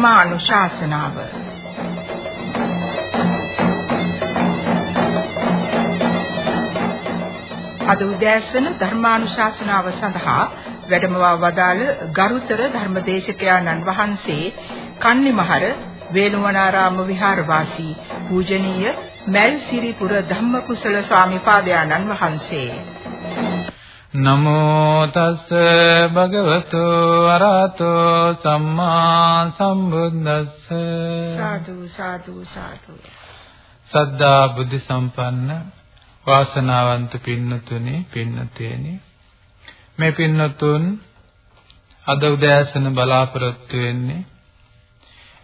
ධර්මානුශාසනාව. අද උදෑසන ධර්මානුශාසනාව සඳහා වැඩමවා වදාළ ගරුතර ධර්මදේශකයාණන් වහන්සේ කන්නිමහර වේළුවනාරාම විහාරවාසී පූජනීය මල්සිරිපුර ධම්මකුසල ස්වාමිපාදයන්න් වහන්සේ. නමෝ තස් භගවතු අරහතෝ සම්මා සම්බුද්දස්ස. සාදු සාදු සාදු. සද්ධා බුද්ධ සම්පන්න වාසනාවන්ත පින්නතුනි පින්නතේනි. මේ පින්නතුන් අද උදෑසන බලාපොරොත්තු වෙන්නේ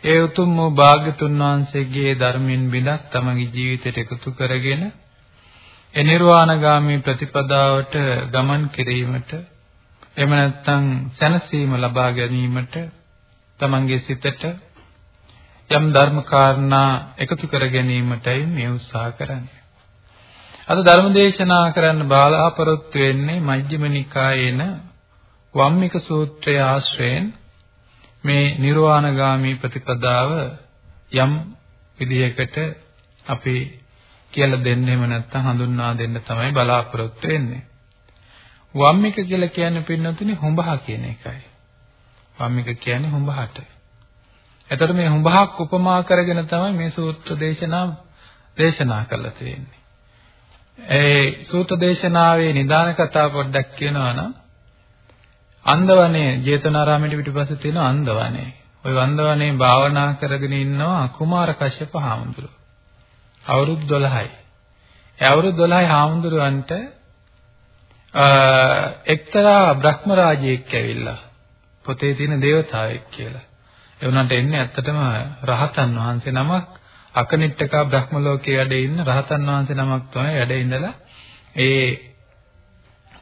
ඒ උතුම් වූ භාග්‍යතුන් වහන්සේගේ ධර්මින් බිඳක් තමගේ ජීවිතයට එකතු කරගෙන ඒ නිර්වාණගාමී ප්‍රතිපදාවට ගමන් කිරීමට එහෙම නැත්නම් සැනසීම ලබා ගැනීමට තමන්ගේ සිතට යම් ධර්ම කාරණා එකතු කර ගැනීමටයි මේ උත්සාහ කරන්නේ. අද ධර්ම දේශනා කරන්න බලාපොරොත්තු වෙන්නේ මජ්ක්‍ධිම නිකායේන වම්මික සූත්‍රය ආශ්‍රයෙන් මේ නිර්වාණගාමී ප්‍රතිපදාව යම් විදිහකට අපි කියලා දෙන්නෙම නැත්නම් හඳුන්වා දෙන්න තමයි බලාපොරොත්තු වෙන්නේ. වම්මික කියලා කියන්නේ පින්නතුනේ හුඹහ කියන එකයි. වම්මික කියන්නේ හුඹහට. එතකොට මේ හුඹහක් උපමා කරගෙන තමයි මේ සූත්‍ර දේශනාව දේශනා කරලා තියෙන්නේ. ඒ සූත්‍ර දේශනාවේ නිදාන කතා පොඩ්ඩක් කියනවා නම් අන්දවනේ ජේතවනාරාමයේ පිටිපස්සේ තියෙන අන්දවනේ. ওই අන්දවනේ භාවනා කරගෙන ඉන්නවා කුමාර කශ්‍යප හාමුදුරුවෝ. අවුරුදු 12යි. ඒ අවුරුදු 12යි හාමුදුරුවන්ට එක්තරා බ්‍රහ්ම රාජයෙක් ඇවිල්ලා පොතේ තියෙන දේවතාවෙක් කියලා. ඒ උනන්ට එන්නේ ඇත්තටම රහතන් වහන්සේ නමක් අකනිට්ටකා බ්‍රහ්ම ලෝකයේ වැඩ ඉන්න රහතන් වහන්සේ නමක් තමයි වැඩ ඉඳලා ඒ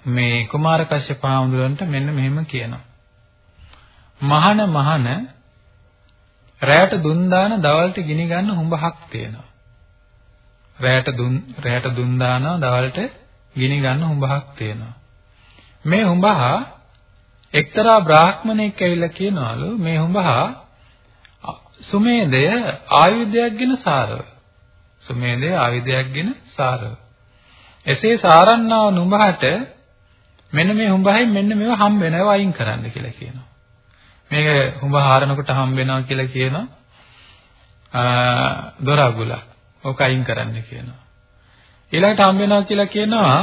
මේ කුමාර කශ්‍යප හාමුදුරන්ට මෙන්න මෙහෙම කියනවා. මහන මහන රැයට දුන් දාන දවල්ට ගිනි ගන්න හුඹහක් තියෙනවා. රැයට දුන් රැයට දුන් දානවා දවල්ට ගිනි ගන්න හුඹහක් තියෙනවා. මේ හුඹහ එක්තරා බ්‍රාහ්මණෙක් ඇවිල්ලා කියනවලු මේ හුඹහ සුමේදය ආයුධයක්ගෙන සාරව. සුමේදය ආයුධයක්ගෙන සාරව. එසේ සාරන්නාව නුඹහට මෙන්න මේ හුඹහෙන් මෙන්න මේවා හම්බ වෙනවා අයින් කරන්න කියලා කියනවා. මේක හුඹ හාරනකොට හම්බ වෙනවා කියලා කියනවා. දොර අගුලක්. ඕක අයින් කරන්න කියනවා. ඊළඟට හම්බ වෙනවා කියලා කියනවා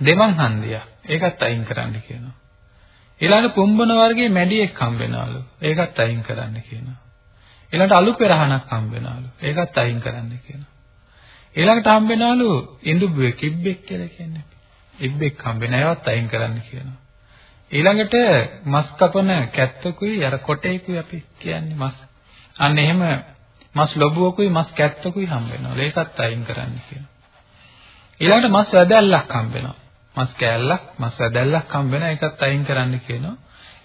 දෙමන් හන්දියක්. ඒකත් අයින් කරන්න කියනවා. ඊළඟට පුම්බන වර්ගයේ මැඩියෙක් හම්බ වෙනවලු. ඒකත් අයින් කරන්න කියනවා. ඊළඟට අලු පෙරහනක් හම්බ වෙනවලු. ඒකත් අයින් කරන්න කියනවා. ඊළඟට හම්බ වෙනවලු ඉඳුබුවේ කිබ්බෙක් කියලා කියන්නේ. ඉබ්බෙක් හම්බ වෙන ඒවත් අයින් කරන්න කියනවා. ඊළඟට මස් කපන කැත්තකුයි අර කොටේකුයි අපි කියන්නේ මස්. අන්න එහෙම මස් ලොබුවකුයි මස් කැත්තකුයි හම්බ වෙනවා. ඒකත් අයින් කරන්න කියනවා. ඊළඟට මස් වැදැල්ලක් හම්බ වෙනවා. මස් කෑල්ලක්, මස් වැදැල්ලක් හම්බ වෙනවා. ඒකත් අයින් කරන්න කියනවා.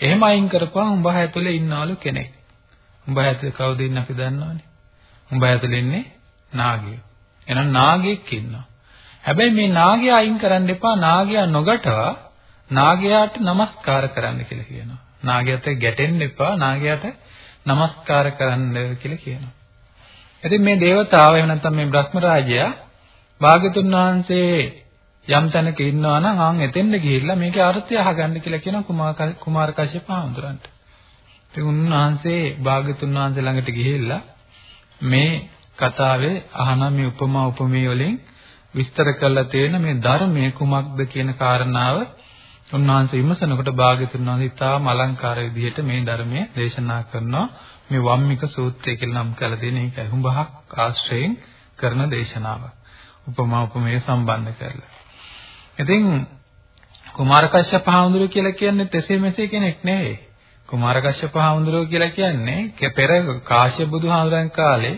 එහෙම අයින් කරපුවම උඹ ඇතුලේ ඉන්නවලු කෙනෙක්. උඹ ඇතුලේ කවුද ඉන්න අපි දන්නවනේ. උඹ ඇතුලේ ඉන්නේ නාගයෝ. එහෙනම් නාගයෙක් ඉන්නවා. හැබැයි මේ නාගයා අයින් කරන්න එපා. නාගයා නොගටවා නාගයාට নমස්කාර කරන්න කියලා කියනවා. නාගයාට ගැටෙන්න එපා. නාගයාට নমස්කාර කරන්න කියලා කියනවා. ඉතින් මේ దేవතාව එහෙම නැත්නම් මේ බ්‍රහ්ම රාජයා භාගතුන් වහන්සේ යම් තැනක ඉන්නවා නම් ආන් එතෙන්ද ගිහිල්ලා මේකේ අර්ථය අහගන්න කියලා කියනවා කුමාර කශ්‍යප හාමුදුරන්ට. ඉතින් උන්වහන්සේ භාගතුන් වහන්සේ ළඟට ගිහිල්ලා මේ කතාවේ අහන මේ උපමා උපමේ වලින් විස්තර කරලා තියෙන මේ ධර්මයේ කුමක්ද කියන කාරණාව උන්වහන්සේ විමසනකොට භාග්‍යතුන් වහන්සේ ඉතාම අලංකාර විදිහට මේ ධර්මයේ දේශනා කරනවා මේ වම්මික සූත්‍රය කියලා නම් කරලා දෙන එකයි හුඹහක් ආශ්‍රයෙන් කරන දේශනාව. උපමා උපමේය සම්බන්ධ කරලා. ඉතින් කුමාර කශ්‍යප හාමුදුරුවෝ කියලා කියන්නේ තෙසේ මෙසේ කෙනෙක් නෙවෙයි. කුමාර කශ්‍යප හාමුදුරුවෝ කියලා කියන්නේ පෙර කාශ්‍යප බුදුහාමුදුරන් කාලේ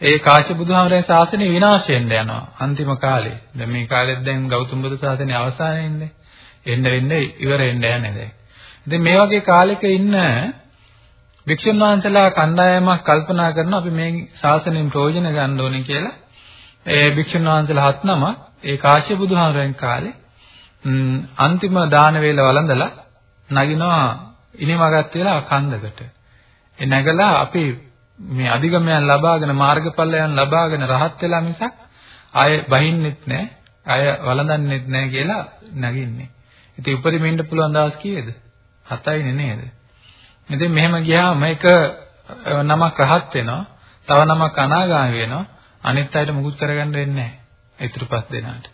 ඒ කාශ්‍යප බුදුහාමරේ ශාසනය විනාශ වෙන්න යනවා අන්තිම කාලේ. දැන් මේ කාලෙත් දැන් ගෞතම බුදු ශාසනය අවසානයේ එන්න වෙන්න ඉවර වෙන්න යන්නේ දැන්. ඉතින් මේ වගේ කාලෙක ඉන්න වික්ෂුන් වහන්සේලා කණ්ඩායමක් කල්පනා කරනවා අපි මේ ශාසනයෙන් ප්‍රයෝජන ගන්න ඕනේ කියලා. ඒ වික්ෂුන් වහන්සේලා හත් නම ඒ කාශ්‍යප බුදුහාමරෙන් කාලේ අන්තිම දාන වේල වළඳලා නගිනවා ඉනිමගත් වෙලා කන්දකට. ඒ නැගලා අපි මේ අධිගමයන් ලබාගෙන මාර්ගඵලයන් ලබාගෙන රහත් වෙලා මිසක් ආය බහින්නෙත් නැහැ, ආය වළඳන්නෙත් නැහැ කියලා නැගින්නේ. ඉතින් උපරිම ඉන්න පුළුවන් දවස් කීයද? 7යිනේ නේද? ඉතින් මෙහෙම ගියාම එක නමක් රහත් වෙනවා, තව නමක් අනාගාමී වෙනවා, අනිත් අයට මුකුත් කරගන්න වෙන්නේ නැහැ. ඊටු පස් දෙනාට.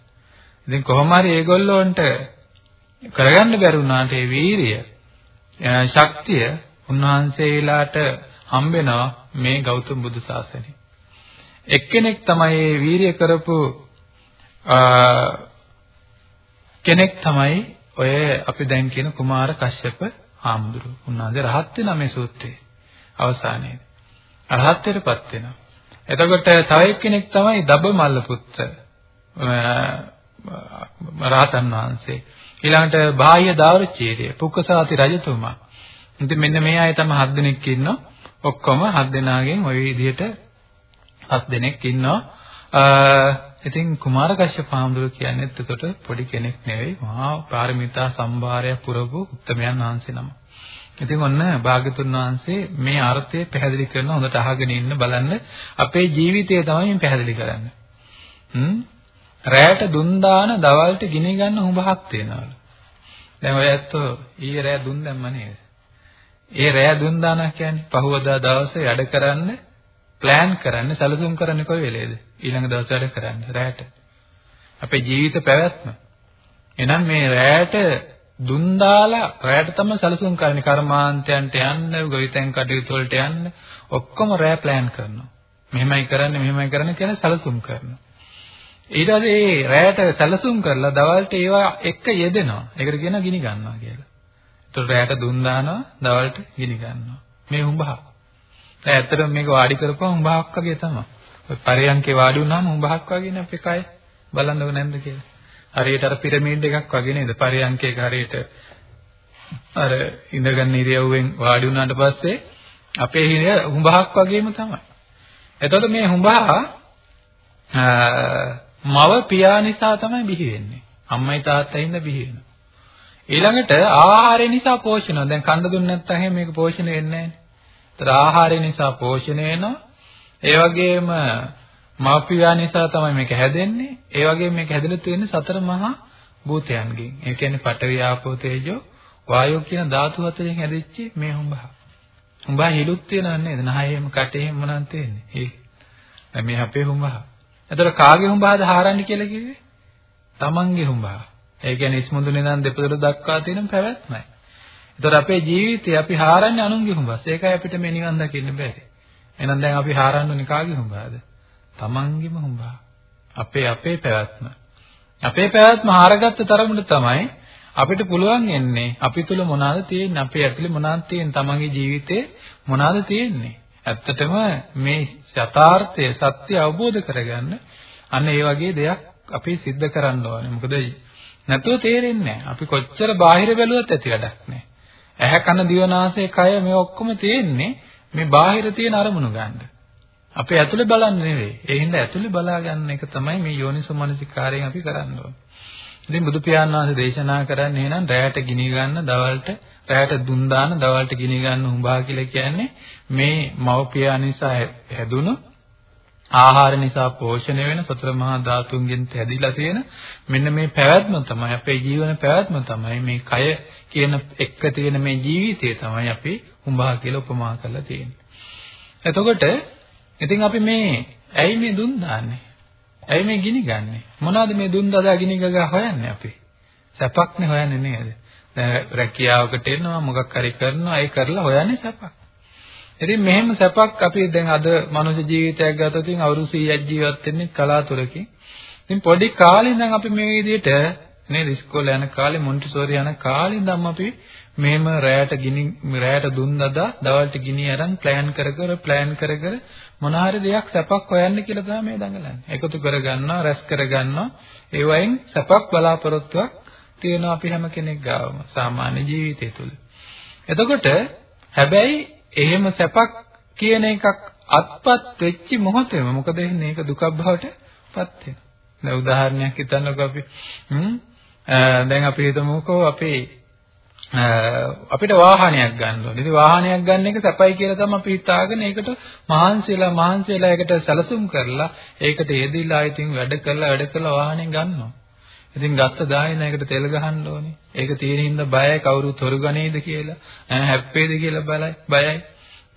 ඉතින් කොහොම හරි ඒගොල්ලොන්ට කරගන්න බැරි වුණාට ඒ වීරිය ශක්තිය උන්වහන්සේලාට හම්බෙනවා මේ ගෞතම බුදු සාසනේ. එක්කෙනෙක් තමයි මේ වීරිය කරපු කෙනෙක් තමයි ඔය අපි දැන් කියන කුමාර කශ්‍යප හාමුදුරුවෝ. උන්වහන්සේ රහත් වෙනා මේ සූත්‍රයේ අවසානයේ. රහත්ත්වයටපත් වෙනවා. එතකොට තව එක්කෙනෙක් තමයි දබමල්ල පුත්‍ර රහතන් වහන්සේ. ඊළඟට බාහ්‍ය දාවචීරිය පුක්කසාති රජතුමා. ඉතින් මෙන්න මේ අය තමයි හත් දෙනෙක් ඉන්නවා. ඔක්කොම හත් දෙනාගෙන් ওই විදිහට හත් දෙනෙක් ඉන්නවා. ඉතින් කුමාර කශ්‍යප හාමුදුරුවෝ කියන්නේ එතකොට පොඩි කෙනෙක් නෙවෙයි මහා පාරමිතා සම්භාරය පුරපු උත්තමයන් වහන්සේ නම. ඉතින් ඔන්න භාග්‍යතුන් වහන්සේ මේ අර්ථය පැහැදිලි කරන හොඳට අහගෙන ඉන්න බලන්න අපේ ජීවිතය තමයි පැහැදිලි කරන්නේ. හ්ම් රැයට දුන් දාන දවල්ට ගිනි ගන්න හුඹහක් තියෙනවලු. දැන් ඔය ඇත්තෝ ඊයේ රැය දුන් දැම්ම නේද? ඒ රැය දුන් දාන කියන්නේ පහවදා දවසේ වැඩ කරන්න ප්ලෑන් කරන්න සැලසුම් කරන්නේ කොයි වෙලේද? ඊළඟ දවසේ වැඩ කරන්න රැයට. අපේ ජීවිත පැවැත්ම. එහෙනම් මේ රැයට දුන් දාලා රැයට තමයි සැලසුම් කරන්නේ කර්මාන්තයන්ට යන්න, ගොවිතැන් කටයුතු වලට යන්න ඔක්කොම රැය ප්ලෑන් කරනවා. මෙහෙමයි කරන්නේ මෙහෙමයි කරන්නේ කියලා සැලසුම් කරනවා. ඊට පස්සේ ඒ රැයට සැලසුම් කරලා දවල්ට ඒවා එක්ක යෙදෙනවා. ඒකට කියනවා ගිනි ගන්නවා කියලා. ඒතකොට රැයට දුන් දානවා, දවල්ට ගිනි ගන්නවා. මේ හුඹහ. දැන් ඇත්තටම මේක වාඩි කරපුවම හුඹහක් වගේ තමයි. ඔය පරයන්කේ වාඩි වුණාම හුඹහක් වගේනේ අපේ කය. බලන්නව නැද්ද කියලා. හරියට අර පිරමීඩ් එකක් වගේ නේද? පරයන්කේක හරියට අර ඉඳගන්න ඉරියව්වෙන් වාඩි වුණාට පස්සේ අපේ හිර හුඹහක් වගේම තමයි. එතකොට මේ හුඹහ මව පියා නිසා තමයි බිහි වෙන්නේ. අම්මයි තාත්තයි ඉඳ බිහි වෙනවා. ඊළඟට ආහාරය නිසා පෝෂණය. දැන් කන්න දුන්නේ නැත්නම් එහෙම මේක පෝෂණය වෙන්නේ නැහැ. ඒතර ආහාරය නිසා පෝෂණය වෙනවා. ඒ වගේම මව්පියා නිසා තමයි මේක හැදෙන්නේ. ඒ වගේම මේක හැදෙලා තියෙන්නේ සතර මහා භූතයන්ගෙන්. ඒ කියන්නේ පඨවි ආපෝ තේජෝ වායෝ කියන ධාතු හතරෙන් හැදිච්ච මේ හුඹහ. හුඹහ හිලුත් තියෙනව නේද? නහයෙම කටේම මොනන් තියෙන්නේ. ඒ මේ අපේ හුඹහ. එතකොට කාගේ හුඹහද හාරන්නේ කියලා කිව්වේ? තමන්ගේ හුඹහ. ඒ කියන්නේ ඉස්මුදුනේ නම් දෙපොළ දක්වා තියෙන පැවැත්මයි. එතකොට අපේ ජීවිතේ අපි හාරන්නේ අනුන්ගේ හුඹස්. ඒකයි අපිට මේ නිවන් දකින්න බැරි. එහෙනම් දැන් අපි හාරන්න ඕනේ කාගේ හුඹහද? තමන්ගේම හුඹහ. අපේ අපේ පැවැත්ම. අපේ පැවැත්ම හාරගත්ත තරමට තමයි අපිට පුළුවන් එන්නේ අපි තුල මොනවාද තියෙන්නේ අපේ ඇතුලේ මොනවාද තියෙන්නේ තමන්ගේ ජීවිතේ මොනවාද තියෙන්නේ ඇත්තටම මේ යථාර්ථය සත්‍ය අවබෝධ කරගන්න අන්න ඒ වගේ දෙයක් අපි सिद्ध කරන්න ඕනේ. මොකද නැතුව තේරෙන්නේ නැහැ. අපි කොච්චර බාහිර බැලුවත් ඇති වැඩක් නැහැ. ඇහැ කන දිව නාසය කය මේ ඔක්කොම තියෙන්නේ මේ බාහිර තියෙන අරමුණු ගන්න. අපි ඇතුලේ බලන්නේ නෙවෙයි. ඒ හින්දා ඇතුලේ බලා ගන්න එක තමයි මේ යෝනිසෝමනසිකාරයෙන් අපි කරන්න ඕනේ. ඉතින් බුදු පියාණන් වහන්සේ දේශනා කරන්නේ එහෙනම් රැයට ගිනි ගන්න දවල්ට රැයට දුන් දාන දවල්ට ගිනි ගන්න හුඹා කියලා කියන්නේ මේ මව්පියා නිසා හැදුණු ආහාර නිසා පෝෂණය වෙන සතර මහා ධාතුන්ගෙන් හැදිලා තියෙන මෙන්න මේ පැවැත්ම තමයි අපේ ජීවන පැවැත්ම තමයි මේ කය කියන එක්ක තියෙන මේ ජීවිතය තමයි අපි හුඹා කියලා උපමා කරලා තියෙන්නේ. එතකොට ඉතින් අපි මේ ඇයි මේ දුන් දාන්නේ? ඇයි මේ ගිනි ගන්නෙ? මොනවද මේ දුන් දදා ගිනි ගගා හොයන්නේ අපි? සැපක්නේ හොයන්නේ නේද? දැන් රැකියාවකට එනවා මොකක් හරි කරනවා ඒ කරලා හොයන්නේ සැපක්. ඉතින් මෙහෙම සැපක් අපි දැන් අද මනුෂ්‍ය ජීවිතයක් ගතොත් ඉතින් අවුරුදු 100ක් ජීවත් වෙන්නේ කලාතුරකින්. ඉතින් පොඩි කාලේ ඉඳන් අපි මේ විදිහට නේද ඉස්කෝලේ යන කාලේ මොන්ටිසෝරි යන කාලේ ඉඳන් අපි මෙහෙම රැයට ගිනි රැයට දුන් දදා දවල්ට ගිනි අරන් ප්ලෑන් කර කර ප්ලෑන් කර කර මොන හරි දෙයක් සැපක් හොයන්න කියලා තමයි මේ දඟලන්නේ. එකතු කරගන්නවා, රැස් කරගන්නවා. ඒ වයින් සැපක් බලාපොරොත්තුවක් තියෙනවා අපි හැම කෙනෙක් ගාවම සාමාන්‍ය ජීවිතය තුළ. එතකොට හැබැයි එහෙම සැපක් කියන එකක් අත්පත් වෙච්ච මොහොතේම මොකද වෙන්නේ? ඒක දුකක් බවට පත් වෙනවා. දැන් උදාහරණයක් හිතන්නකෝ අපි. හ්ම් දැන් අපි හිතමුකෝ අපේ අපිට වාහනයක් ගන්න ඕනේ. ඉතින් වාහනයක් ගන්න එක සැපයි කියලා තමයි අපි හිතාගෙන ඒකට මහන්සියලා මහන්සියලා ඒකට සැලසුම් කරලා ඒකට යෙදිලා ඉතින් වැඩ කරලා වැඩ කරලා වාහනේ ගන්නවා. ඉතින් ගත්ත දායන එකට තෙල් ගහන්න ඕනේ. ඒක තියෙන හින්දා බයයි කවුරුත් හොරු ගනේද කියලා. ඈ හැප්පේද කියලා බලයි බයයි.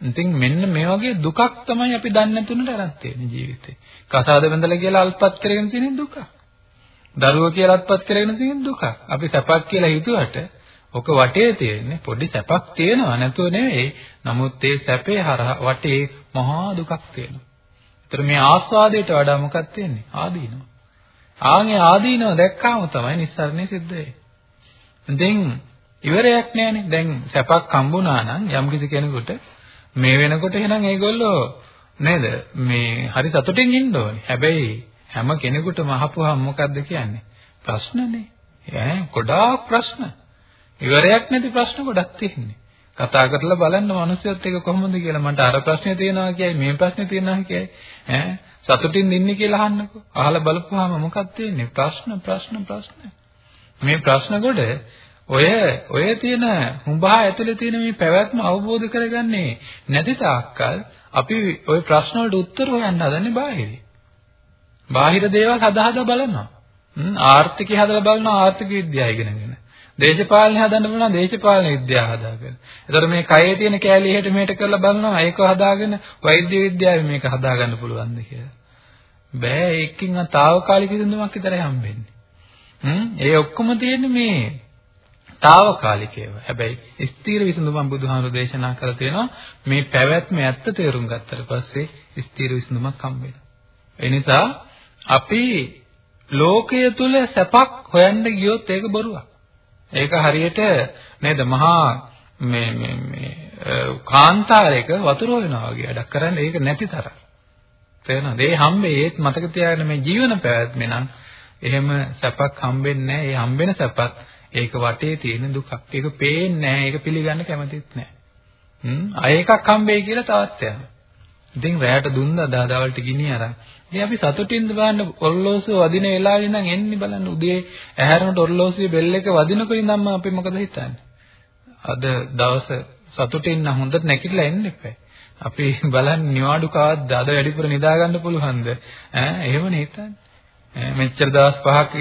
ඉතින් මෙන්න මේ වගේ දුකක් තමයි අපි දන්නේ නැතුනට අරන් තියෙන ජීවිතේ. කසාද බඳලා කියලා අල්පත් කරගෙන තියෙන දුක. දරුවෝ කියලා අල්පත් කරගෙන තියෙන දුක. අපි සැපක් කියලා හිතුවට ඔක වටේ තියෙන්නේ පොඩි සැපක් තියෙනවා නැතුව නෙවෙයි. නමුත් ඒ සැපේ හරහා වටේ මහා දුකක් තියෙනවා. ඒතර මේ ආස්වාදයට වඩා මොකක්ද තියෙන්නේ? ආදීනව. ආන්ගේ ආදීනව දැක්කාම තමයි නිස්සාරණේ සිද්ධ වෙන්නේ. දැන් ඉවරයක් නැහැනේ. දැන් සැපක් හම්බුණා නම් යම්කිසි කෙනෙකුට මේ වෙනකොට එහෙනම් ඒගොල්ලෝ නේද මේ හරි සතුටින් ඉන්න ඕනේ. හැබැයි හැම කෙනෙකුටම අහපුවාම මොකද්ද කියන්නේ? ප්‍රශ්නනේ. ඈ ගොඩාක් ප්‍රශ්න. ඉවරයක් නැති ප්‍රශ්න ගොඩක් තියෙන්නේ. කතා කරලා බලන්න මිනිස්සුත් එක කොහොමද කියලා මට අර ප්‍රශ්නේ තියෙනවා කියයි මේ ප්‍රශ්නේ තියෙනවා කියයි ඈ සතුටින් ඉන්නේ කියලා අහන්නකෝ. අහලා බලපුවාම මොකක්ද තියෙන්නේ? ප්‍රශ්න ප්‍රශ්න ප්‍රශ්න. මේ ප්‍රශ්න කොට ඔය ඔය තියෙන හුඹා ඇතුලේ තියෙන මේ පැවැත්ම අවබෝධ කරගන්නේ නැති තාක්කල් අපි ওই ප්‍රශ්න වලට උත්තර හොයන්න හදන්නේ බාහිරේ. බාහිර දේවල් හදා හදා බලනවා. ආර්ථිකය හදලා බලනවා ආර්ථික විද්‍යාව ඉගෙනගෙන. දේශපාලනය හදන්න බලනවා දේශපාලන විද්‍යාව හදාගෙන. ඒතර මේ කයේ තියෙන කෑලි එහෙට මෙහෙට කරලා බලනවා ඒක හදාගෙන වෛද්‍ය විද්‍යාවේ මේක හදාගන්න පුළුවන්ද කියලා. බෑ ඒකකින් තාවකාලික විසඳුමක් විතරයි හම්බෙන්නේ. හ්ම් ඒ ඔක්කොම තියෙන්නේ මේ తాවකාලිකේව. හැබැයි ස්ථීර විසඳුමක් බුදුහාමුදුරු දේශනා කරලා තියෙනවා මේ පැවැත්ම ඇත්ත තේරුම් ගත්තට පස්සේ ස්ථීර විසඳුමක් හම්බ වෙනවා. ඒ නිසා අපි ලෝකය තුල සැපක් හොයන්න ගියොත් ඒක බොරුවක්. ඒක හරියට නේද මහා මේ මේ මේ කාන්තාරයක වතුර හොයනවා වගේ වැඩක් කරන්න ඒක නැති තරම්. තේරෙනවද? ඒ හම්බේ ඒත් මතක තියාගන්න මේ ජීවන පැවැත්මේ නම් එහෙම සැපක් හම්බෙන්නේ නැහැ. ඒ හම්බෙන සැපත් ඒක වටේ තියෙන දුකක්. ඒක පේන්නේ නැහැ. ඒක පිළිගන්න කැමතිත් නැහැ. හ්ම් අය එකක් හම්බෙයි කියලා තවත් යනවා. ඉතින් රැයට දුන්නා දාදාවලට ගිනි අරන්. ඉතින් අපි සතුටින්ද බලන්න ඔරලෝසුව වදින වෙලාවේ ඉඳන් එන්නේ බලන්න උදේ ඇහැරනට ඔරලෝසුවේ බෙල් එක වදිනකොට ඉඳන්ම අපි මොකද හිතන්නේ? අද දවස සතුටින් නම් හොඳට නැගිටලා එන්න එපා. අපි බලන්න නිවාඩු කවද්ද අද වැඩිපුර නිදා ගන්න පුළුවන්ද? ඈ එහෙමනේ හිතන්නේ. මෙච්චර දවස් පහක්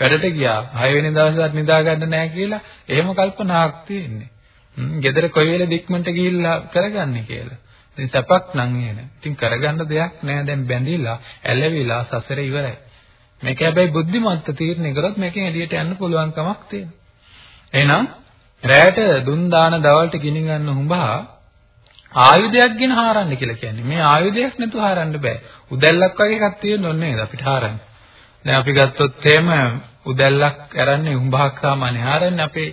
වැඩට ගියා. 6 වෙනි දවසට නිදා ගන්න නැහැ කියලා එහෙම කල්පනාවක් තියෙන්නේ. ගෙදර කොයි වෙලෙ දික්මන්ට ගිහිල්ලා කරගන්නේ කියලා. ඉතින් සැපක් නම් එන. ඉතින් කරගන්න දෙයක් නැහැ දැන් බැඳිලා, ඇලවිලා සසර ඉවරයි. මේක හැබැයි බුද්ධිමත්ත තීරණය කරොත් මේකෙන් එළියට යන්න පුළුවන් කමක් තියෙනවා. එහෙනම් රැයට දුන් දාන දවල්ට ගිනි ගන්න හුඹා ආයුධයක් ගෙන හාරන්න කියලා කියන්නේ. මේ ආයුධයක් නැතුව හාරන්න බෑ. උදැල්ලක් වගේ එකක් තියෙන්න ඕනේ නේද අපිට හාරන්න. දැන් අපි ගත්තොත් එහෙම උදැල්ලක් අරන්නේ උඹහක් සාමාන්‍ය හාරන්නේ අපේ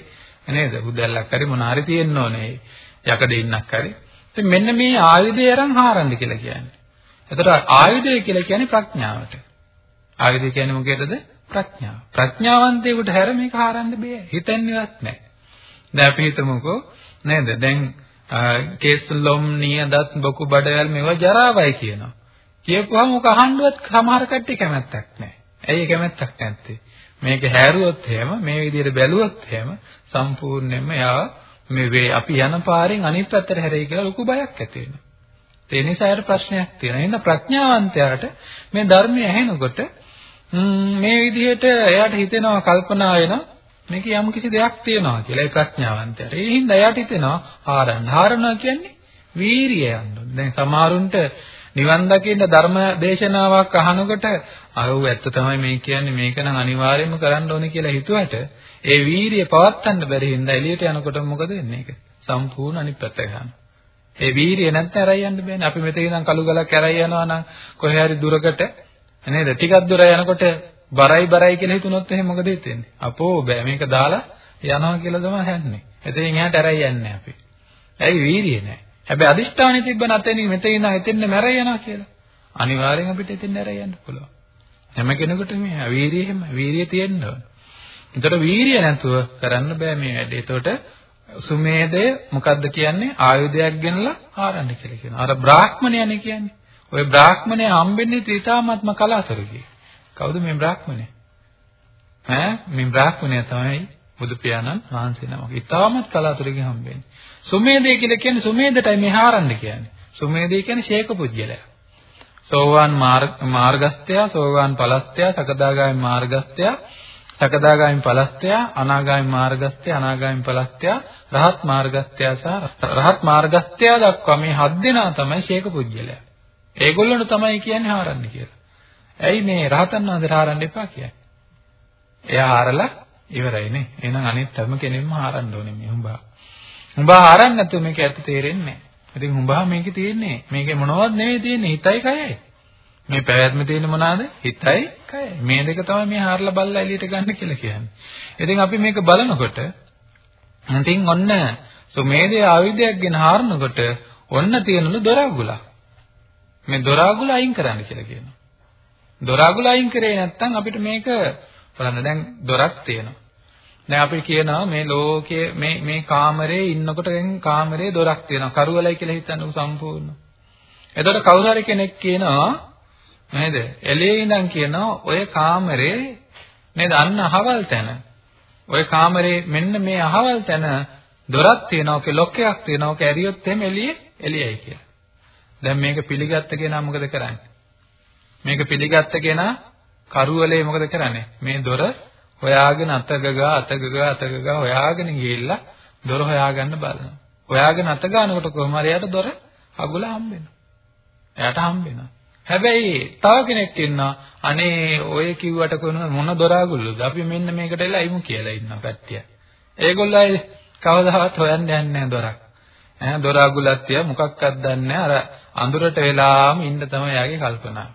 නේද? උදැල්ලක් හරි මොන හරි තියෙන්න ඕනේ. යකඩ ඉන්නක් හරි. ඉතින් මෙන්න මේ ආයුධය අරන් හාරන්න කියලා කියන්නේ. එතකොට ආයුධය කියලා කියන්නේ ප්‍රඥාවට. ආයුධය කියන්නේ මොකේදද? ප්‍රඥාව. ප්‍රඥාවන්තයෙකුට හැර මේක හාරන්න බෑ. හිතන්නේවත් නැහැ. දැන් අපි හිතමුකෝ නේද? දැන් කේස් ලොම් නියදත් බොකු බඩවැල් මේවා ජරාවයි කියනවා. කියපුවාම ඔක අහන්නවත් සමහර කට්ටිය කැමැත්තක් නැහැ. ඇයි කැමැත්තක් නැත්තේ? මේක හැරුවොත් එහෙම මේ විදිහට බැලුවොත් එහෙම සම්පූර්ණයෙන්ම යා මේ වේ අපි යන පාරෙන් අනිත් පැත්තට හැරෙයි කියලා ලොකු බයක් ඇති වෙනවා. ඒ නිසා ඒකට ප්‍රශ්නයක් තියෙනවා. එහෙනම් ප්‍රඥාවන්තයාට මේ ධර්මය ඇහෙනකොට මේ විදිහට එයාට හිතෙනවා කල්පනා වෙනවා මේක යම් කිසි දෙයක් තියෙනවා කියලා ඒ ප්‍රඥාවන්තයාට. ඒ හින්දා එයාට හිතෙනවා හාරන්න. හාරනවා කියන්නේ වීරිය යන්න. දැන් සමහරුන්ට නිවන් දකින්න ධර්ම දේශනාවක් අහනකොට අයෝ ඇත්ත තමයි මේ කියන්නේ මේක නම් අනිවාර්යයෙන්ම කරන්න ඕනේ කියලා හිතුවට ඒ වීරිය පවත්වන්න බැරි හින්දා එළියට යනකොට මොකද වෙන්නේ ඒක? සම්පූර්ණ අනිත් පැත්ත ගන්නවා. ඒ වීරිය නැත්නම් ඇරයි යන්න බෑනේ. අපි මෙතන ඉඳන් කළු ගලක් ඇරයි යනවා නම් කොහේ හරි දුරකට නේද? ටිකක් දුර යනකොට බරයි බරයි කියලා හිතුනොත් එහෙනම් මොකද හිතෙන්නේ? අපෝ බෑ මේක දාලා යනවා කියලා තමයි හන්නේ. එතෙන් එහාට ඇරයි යන්නේ අපි. ඇයි වීරිය නැහැ. හැබැයි අදිෂ්ඨානෙ තිබ්බ නැතෙනින් මෙතන ඉඳන් එතෙන්න මැරෙයි යනවා කියලා. අනිවාර්යෙන් අපිට එතෙන් මැරෙයි යන්න පුළුවන්. හැම කෙනෙකුටම මේ වීරිය එහෙම වීරිය තියෙන්න ඕන. ඒතර වීරිය නැතුව කරන්න බෑ මේ වැඩේ. ඒතකොට සුමේදය මොකද්ද කියන්නේ? ආයුධයක් ගෙනලා ආරන්න කියලා කියනවා. අර බ්‍රාහ්මණයනේ කියන්නේ. ওই බ්‍රාහ්මණය හම්බෙන්නේ ත්‍රිතාමාත්ම කලාතුරකේ. කවුද මේ බ්‍රාහ්මණය? ඈ මේ බ්‍රාහ්මණය තමයි බුදු පියාණන් වහන්සේ නමක්. ඊටමත් කලාතුරකින් හම්බෙන්නේ. සුමේදේ කියලා කියන්නේ සුමේදටයි මේ හාරන්න කියන්නේ. සුමේදේ කියන්නේ ශේක පුජ්‍යලයා. සෝවාන් මාර්ගස්ත්‍ය, සෝවාන් පලස්ත්‍ය, සකදාගාමී මාර්ගස්ත්‍ය, සකදාගාමී පලස්ත්‍ය, අනාගාමී මාර්ගස්ත්‍ය, අනාගාමී පලස්ත්‍ය, රහත් මාර්ගස්ත්‍ය සහ රහත් මාර්ගස්ත්‍ය දක්වා මේ හත් දෙනා තමයි ශේක පුජ්‍යලයා. ඒගොල්ලන්ට තමයි කියන්නේ හාරන්න කියලා. ඇයි මේ රහතන් වහන්සේට හාරන්න එපා කියන්නේ? එයා හාරලා ඉවරයි නේ. එහෙනම් අනිත් හැම කෙනෙක්ම හාරන්න ඕනේ මේ හුඹා. හුඹා හාරන්න නැතුව මේක ඇත්ත තේරෙන්නේ නැහැ. ඉතින් හුඹා මේකේ තියෙන්නේ මේකේ මොනවද නෙවෙයි තියෙන්නේ හිතයි කයයි. මේ පැවැත්ම තියෙන මොනවාද? හිතයි කයයි. මේ දෙක තමයි මේ හාරලා බල්ලා එළියට ගන්න කියලා කියන්නේ. ඉතින් අපි මේක බලනකොට ඉතින් ඔන්න සුමේදේ ආයුධයක් ගෙන හාරනකොට ඔන්න තියෙනලු දොරාගුලා. මේ දොරාගුල අයින් කරන්න කියලා කියනවා. දොරාගුල අයින් කරේ නැත්නම් අපිට මේක බලන්න දැන් දොරක් තියෙනවා. දැන් අපි කියනවා මේ ලෝකයේ මේ මේ කාමරේ ඉන්නකොට දැන් කාමරේ දොරක් තියෙනවා. කරුවලයි කියලා හිතන්නකො සම්පූර්ණ. එතකොට කවුරු හරි කෙනෙක් කියනවා නේද? එළියේ ඉඳන් කියනවා ඔය කාමරේ නේද අන්න අහවල් තැන. ඔය කාමරේ මෙන්න මේ අහවල් තැන දොරක් තියෙනවා. ඔකේ ලොක්කයක් තියෙනවා. ඔක ඇරියොත් එහෙම එළියේ එළියයි කියලා. දැන් මේක පිළිගත්ත කෙනා මොකද කරන්නේ? මේක පිළිගත්ත කෙනා කරුවලේ මොකද කරන්නේ? මේ දොර හොයාගෙන අතගගා අතගගා අතගගා හොයාගෙන ගිහිල්ලා දොර හොයාගන්න බලනවා. හොයාගෙන අත ගන්නකොට කොහොම හරි යට දොර අගුල හම්බෙනවා. එයාට හම්බෙනවා. හැබැයි තව කෙනෙක් ඉන්නවා අනේ ඔය කිව්වට කොන මොන දොර අගුලද? අපි මෙන්න මේකට එලා ඉමු කියලා ඉන්නවා කට්ටිය. ඒගොල්ලෝ කවදාවත් හොයන්න යන්නේ නැහැ දොරක්. ඈ දොර අගුලක් තියා මොකක්වත් දන්නේ අර අඳුරට වෙලාම ඉන්න තමයි යාගේ කල්පනාව.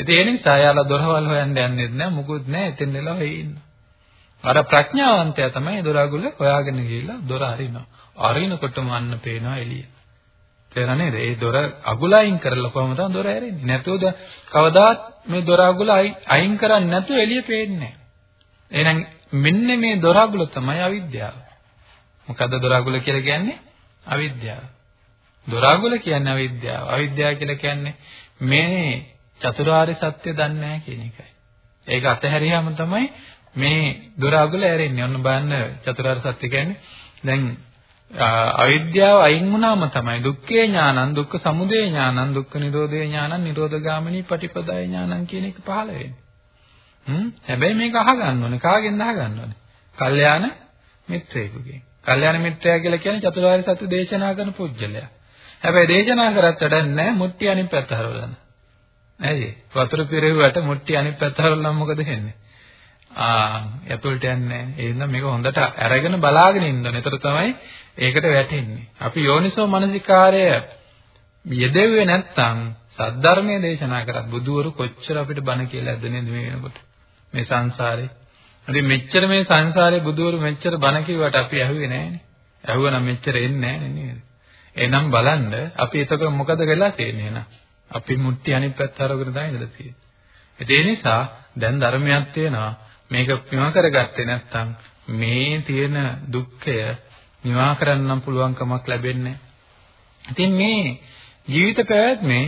ඉතින් ඒ නිසා යාලා දොරවල් හොයන්න යන්නේ නැහැ මුකුත් නැහැ එතෙන් වෙලා වෙයි ඉන්නවා. අර ප්‍රඥාවන්තයා තමයි දොරගුල හොයාගෙන ගිහිල්ලා දොර අරිනවා. අරිනකොටම අන්න පේනවා එළිය. තේරෙනා නේද? ඒ දොර අගුල අයින් කරලා කොහොමද දොර ඇරෙන්නේ? නැතුවද කවදාත් මේ දොර අගුල අයින් කරන්නේ නැතුව එළිය පේන්නේ නැහැ. එහෙනම් මෙන්න මේ දොර අගුල තමයි අවිද්‍යාව. මොකද්ද දොර අගුල කියලා කියන්නේ? අවිද්‍යාව. දොර අගුල කියන්නේ අවිද්‍යාව. අවිද්‍යාව කියලා කියන්නේ මේ චතුරාර්ය සත්‍ය දන්නේ නැහැ කියන එකයි. ඒක අතහැරියාම තමයි මේ දොර අගල ඇරෙන්නේ. ඔන්න බලන්න චතුරාර්ය සත්‍ය කියන්නේ දැන් අවිද්‍යාව අයින් වුණාම තමයි දුක්ඛේ ඥානං දුක්ඛ සමුදය ඥානං දුක්ඛ නිරෝධේ ඥානං නිරෝධගාමිනී පටිපදාය ඥානං කියන එක පහළ වෙන්නේ. හ්ම් හැබැයි මේක අහගන්න ඕනේ. කාගෙන්ද අහගන්න ඕනේ? කල්යාණ මිත්‍රයෙකුගෙන්. කල්යාණ මිත්‍රයා කියලා කියන්නේ චතුරාර්ය සත්‍ය දේශනා කරන පුජ්‍යලයා. හැබැයි දේශනා කරත් වැඩක් නැහැ මුට්ටි අනිත් පැත්ත හරවලා. ඇයි? වතුර පිරෙව්වට මුට්ටි අනිත් පැත්ත හරවලා මොකද වෙන්නේ? ආ යතුල්ට යන්නේ එහෙනම් මේක හොඳට අරගෙන බලාගෙන ඉන්න ඕනේ. ඒතර තමයි ඒකට වැටෙන්නේ. අපි යෝනිසෝ මනසිකාරය යෙදෙව්වේ නැත්තම් සද්ධර්මයේ දේශනා කරත් බුදුවරු කොච්චර අපිට බණ කියලා ඇද්ද නේද මේ වෙනකොට. මේ සංසාරේ. ඉතින් මෙච්චර මේ සංසාරේ බුදුවරු මෙච්චර බණ කිව්වට අපි ඇහුවේ නැහනේ. ඇහුවනම් මෙච්චර එන්නේ නැහැ නේද? එහෙනම් බලන්න අපි එතකොට මොකද වෙලා තියෙන්නේ එහෙනම්? අපි මුට්ටි අනිත් පැත්ත හරවගෙන තමයි ඉඳලා තියෙන්නේ. ඒ නිසා දැන් ධර්මයක් තියෙනවා මේක නිවා කරගත්තේ නැත්නම් මේ තියෙන දුක්ඛය නිවා කරන්නම් පුළුවන් කමක් ලැබෙන්නේ ඉතින් මේ ජීවිත පැවැත්මේ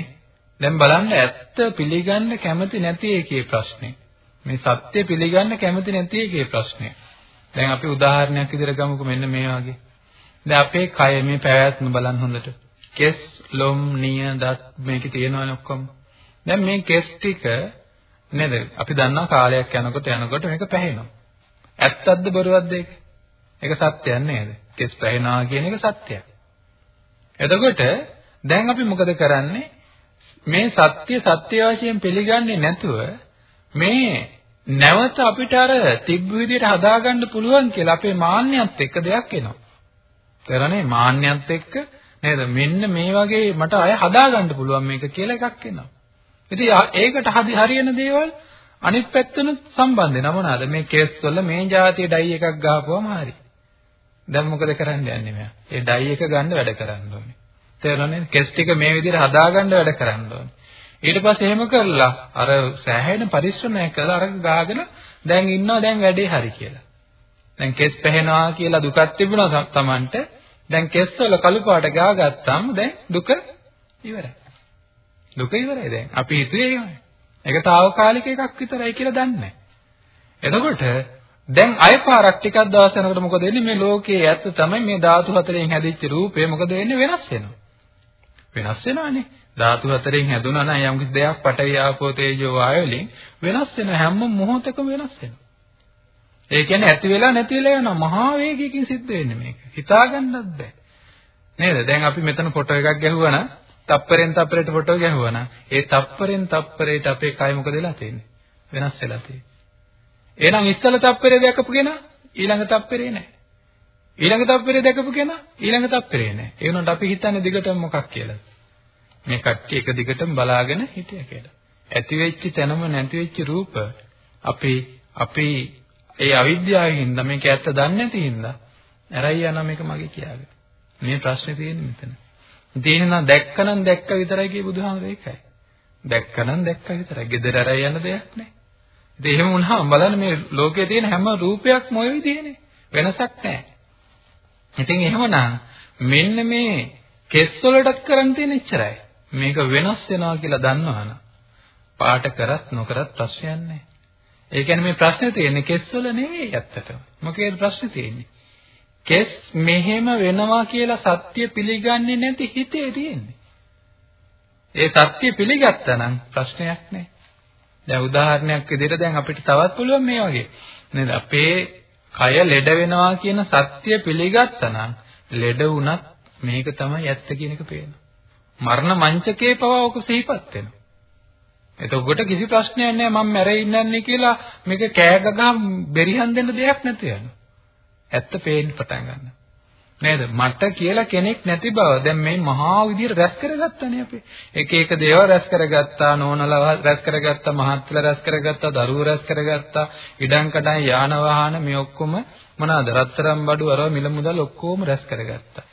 දැන් බලන්න ඇත්ත පිළිගන්න කැමති නැති එකේ ප්‍රශ්නේ. මේ සත්‍ය පිළිගන්න කැමති නැති එකේ ප්‍රශ්නේ. දැන් අපි උදාහරණයක් විදිහට ගමුකෝ මෙන්න මේ වගේ. දැන් අපේ කය මේ පැවැත්ම බලන්න හොඳට. කෙස්, ලොම්, නිය, දත් මේකේ තියෙනවනේ ඔක්කොම. දැන් මේ කෙස් ටික නේද? අපි දන්නවා කාලයක් යනකොට යනකොට මේක පැහැෙනවා. ඇත්තක්ද බොරුවක්ද ඒක? ඒක සත්‍යයක් නේද? කෙස් පැහැෙනවා කියන එක සත්‍යයක්. එතකොට දැන් අපි මොකද කරන්නේ? මේ සත්‍ය සත්‍ය වශයෙන් පිළිගන්නේ නැතුව මේ නැවත අපිට අර තිබ්බ විදිහට හදාගන්න පුළුවන් කියලා අපේ මාන්නයත් එක්ක දෙයක් එනවා. කරන්නේ මාන්නයත් එක්ක නේද? මෙන්න මේ වගේ මට අය හදාගන්න පුළුවන් මේක කියලා එකක් එනවා. ඉතින් ඒකට හරි හරියන දේවල් අනිත් පැත්තනොත් සම්බන්ධ වෙනව මොනවාද? මේ කේස් වල මේ જાතිය ඩයි එකක් ගහපුවම හරි. දැන් මොකද කරන්න යන්නේ මෙයා? ඒ ඩයි එක ගන්න වැඩ කරන්න ඕනේ. තේරෙනවද? කේස් ටික මේ විදිහට හදාගන්න වැඩ කරන්න ඕනේ. ඊට පස්සේ එහෙම කරලා අර සෑහෙන පරිශ්‍රමයක් කරලා අර ගාගෙන දැන් ඉන්නවා දැන් වැඩේ හරි කියලා. දැන් කෙස් පැහෙනවා කියලා දුකක් තිබුණා තමන්ට. දැන් කෙස් වල කළු පාට ගාගත්තාම දැන් දුක ඉවරයි. දුක ඉවරයි දැන්. අපි හිතුවේ එහෙමයි. ඒක తాවකාලික එකක් විතරයි කියලා දන්නේ එතකොට දැන් අය පාරක් ටිකක් දවස් යනකොට මොකද වෙන්නේ මේ ලෝකයේ ඇත්ත තමයි මේ ධාතු හතරෙන් හැදිච්ච රූපය මොකද වෙන්නේ වෙනස් වෙනවා. වෙනස් වෙනවානේ. ධාතු හතරෙන් හැදුනා නම් යම් කිසි දෙයක් පඨවි ආපෝ තේජෝ වායු වලින් වෙනස් වෙන හැම මොහොතකම වෙනස් වෙනවා. ඒ කියන්නේ ඇති වෙලා නැති වෙලා යනවා මහා වේගයකින් සිද්ධ වෙන්නේ මේක. හිතාගන්නත් බෑ. නේද? දැන් අපි මෙතන ෆොටෝ එකක් ගැහුවා නම් තප්පරෙන් තප්පරයට ෆොටෝ ගැහුවා නම් ඒ තප්පරෙන් තප්පරයට අපේ කය මොකද වෙලා තියෙන්නේ? වෙනස් වෙලා තියෙන්නේ. එහෙනම් ඉස්සල තප්පරේ දැකපු කෙනා ඊළඟ තප්පරේ නැහැ. ඊළඟ තප්පරේ දැකපු කෙනා ඊළඟ තප්පරේ නැහැ. ඒ වුණාට අපි හිතන්නේ දිගටම මොකක් කියලාද? මේ කට්ටිය එක දිගටම බලාගෙන හිටියා කියලා. ඇති වෙච්ච තැනම නැති වෙච්ච රූප අපේ අපේ ඒ අවිද්‍යාවෙන් හින්දා මේක ඇත්ත දන්නේ නැති හින්දා ඇරයි යනවා මේක මගේ කියාගෙන. මේ ප්‍රශ්නේ තියෙන්නේ මෙතන. තියෙනවා දැක්කනම් දැක්ක විතරයි කිය බුදුහාමර ඒකයි. දැක්කනම් දැක්ක විතරයි. gedara ඇරයි යන දෙයක් නැහැ. ඉතින් එහෙම වුණාම බලන්න මේ ලෝකයේ තියෙන හැම රූපයක්ම ওই විදිහනේ. වෙනසක් නැහැ. ඉතින් එහෙමනම් මෙන්න මේ කෙස් වලටත් කරන් තියෙන ඉච්චරයි. මේක වෙනස් වෙනවා කියලා දන්නවනම් පාට කරත් නොකරත් ප්‍රශ්නයක් නැහැ. ඒ කියන්නේ මේ ප්‍රශ්නේ තියෙන්නේ කෙස් වල නෙවෙයි ඇත්තටම. මොකේද ප්‍රශ්නේ තියෙන්නේ? කෙස් මෙහෙම වෙනවා කියලා සත්‍ය පිළිගන්නේ නැති හිතේ තියෙන්නේ. ඒ සත්‍ය පිළිගත්තා නම් ප්‍රශ්නයක් නැහැ. දැන් උදාහරණයක් විදිහට දැන් අපිට තවත් පුළුවන් මේ වගේ. නේද? අපේ කය ලෙඩ වෙනවා කියන සත්‍ය පිළිගත්තා නම් ලෙඩ වුණත් මේක තමයි ඇත්ත කියන එක පේනවා. මරණ මංචකේ පවා ඔක සිහිපත් වෙනවා. එතකොට කිසි ප්‍රශ්නයක් නැහැ මම මැරෙයි ඉන්නන්නේ කියලා මේක කෑ ගගා බෙරිහන් දෙන්න දෙයක් නැති යනවා. ඇත්ත පේන්න පටන් ගන්නවා. නේද? මට කියලා කෙනෙක් නැති බව දැන් මේ මහා විදියට රැස් කරගත්තානේ අපි. එක එක දේවල් රැස් කරගත්තා, නෝනලව රැස් කරගත්තා, මහත්තුලා රැස් කරගත්තා, දරුවෝ රැස් කරගත්තා, ඉඩම් කඩම් යාන වාහන මේ ඔක්කොම මොනවාද? රත්තරන් බඩු අරව මිල මුදල් ඔක්කොම රැස් කරගත්තා.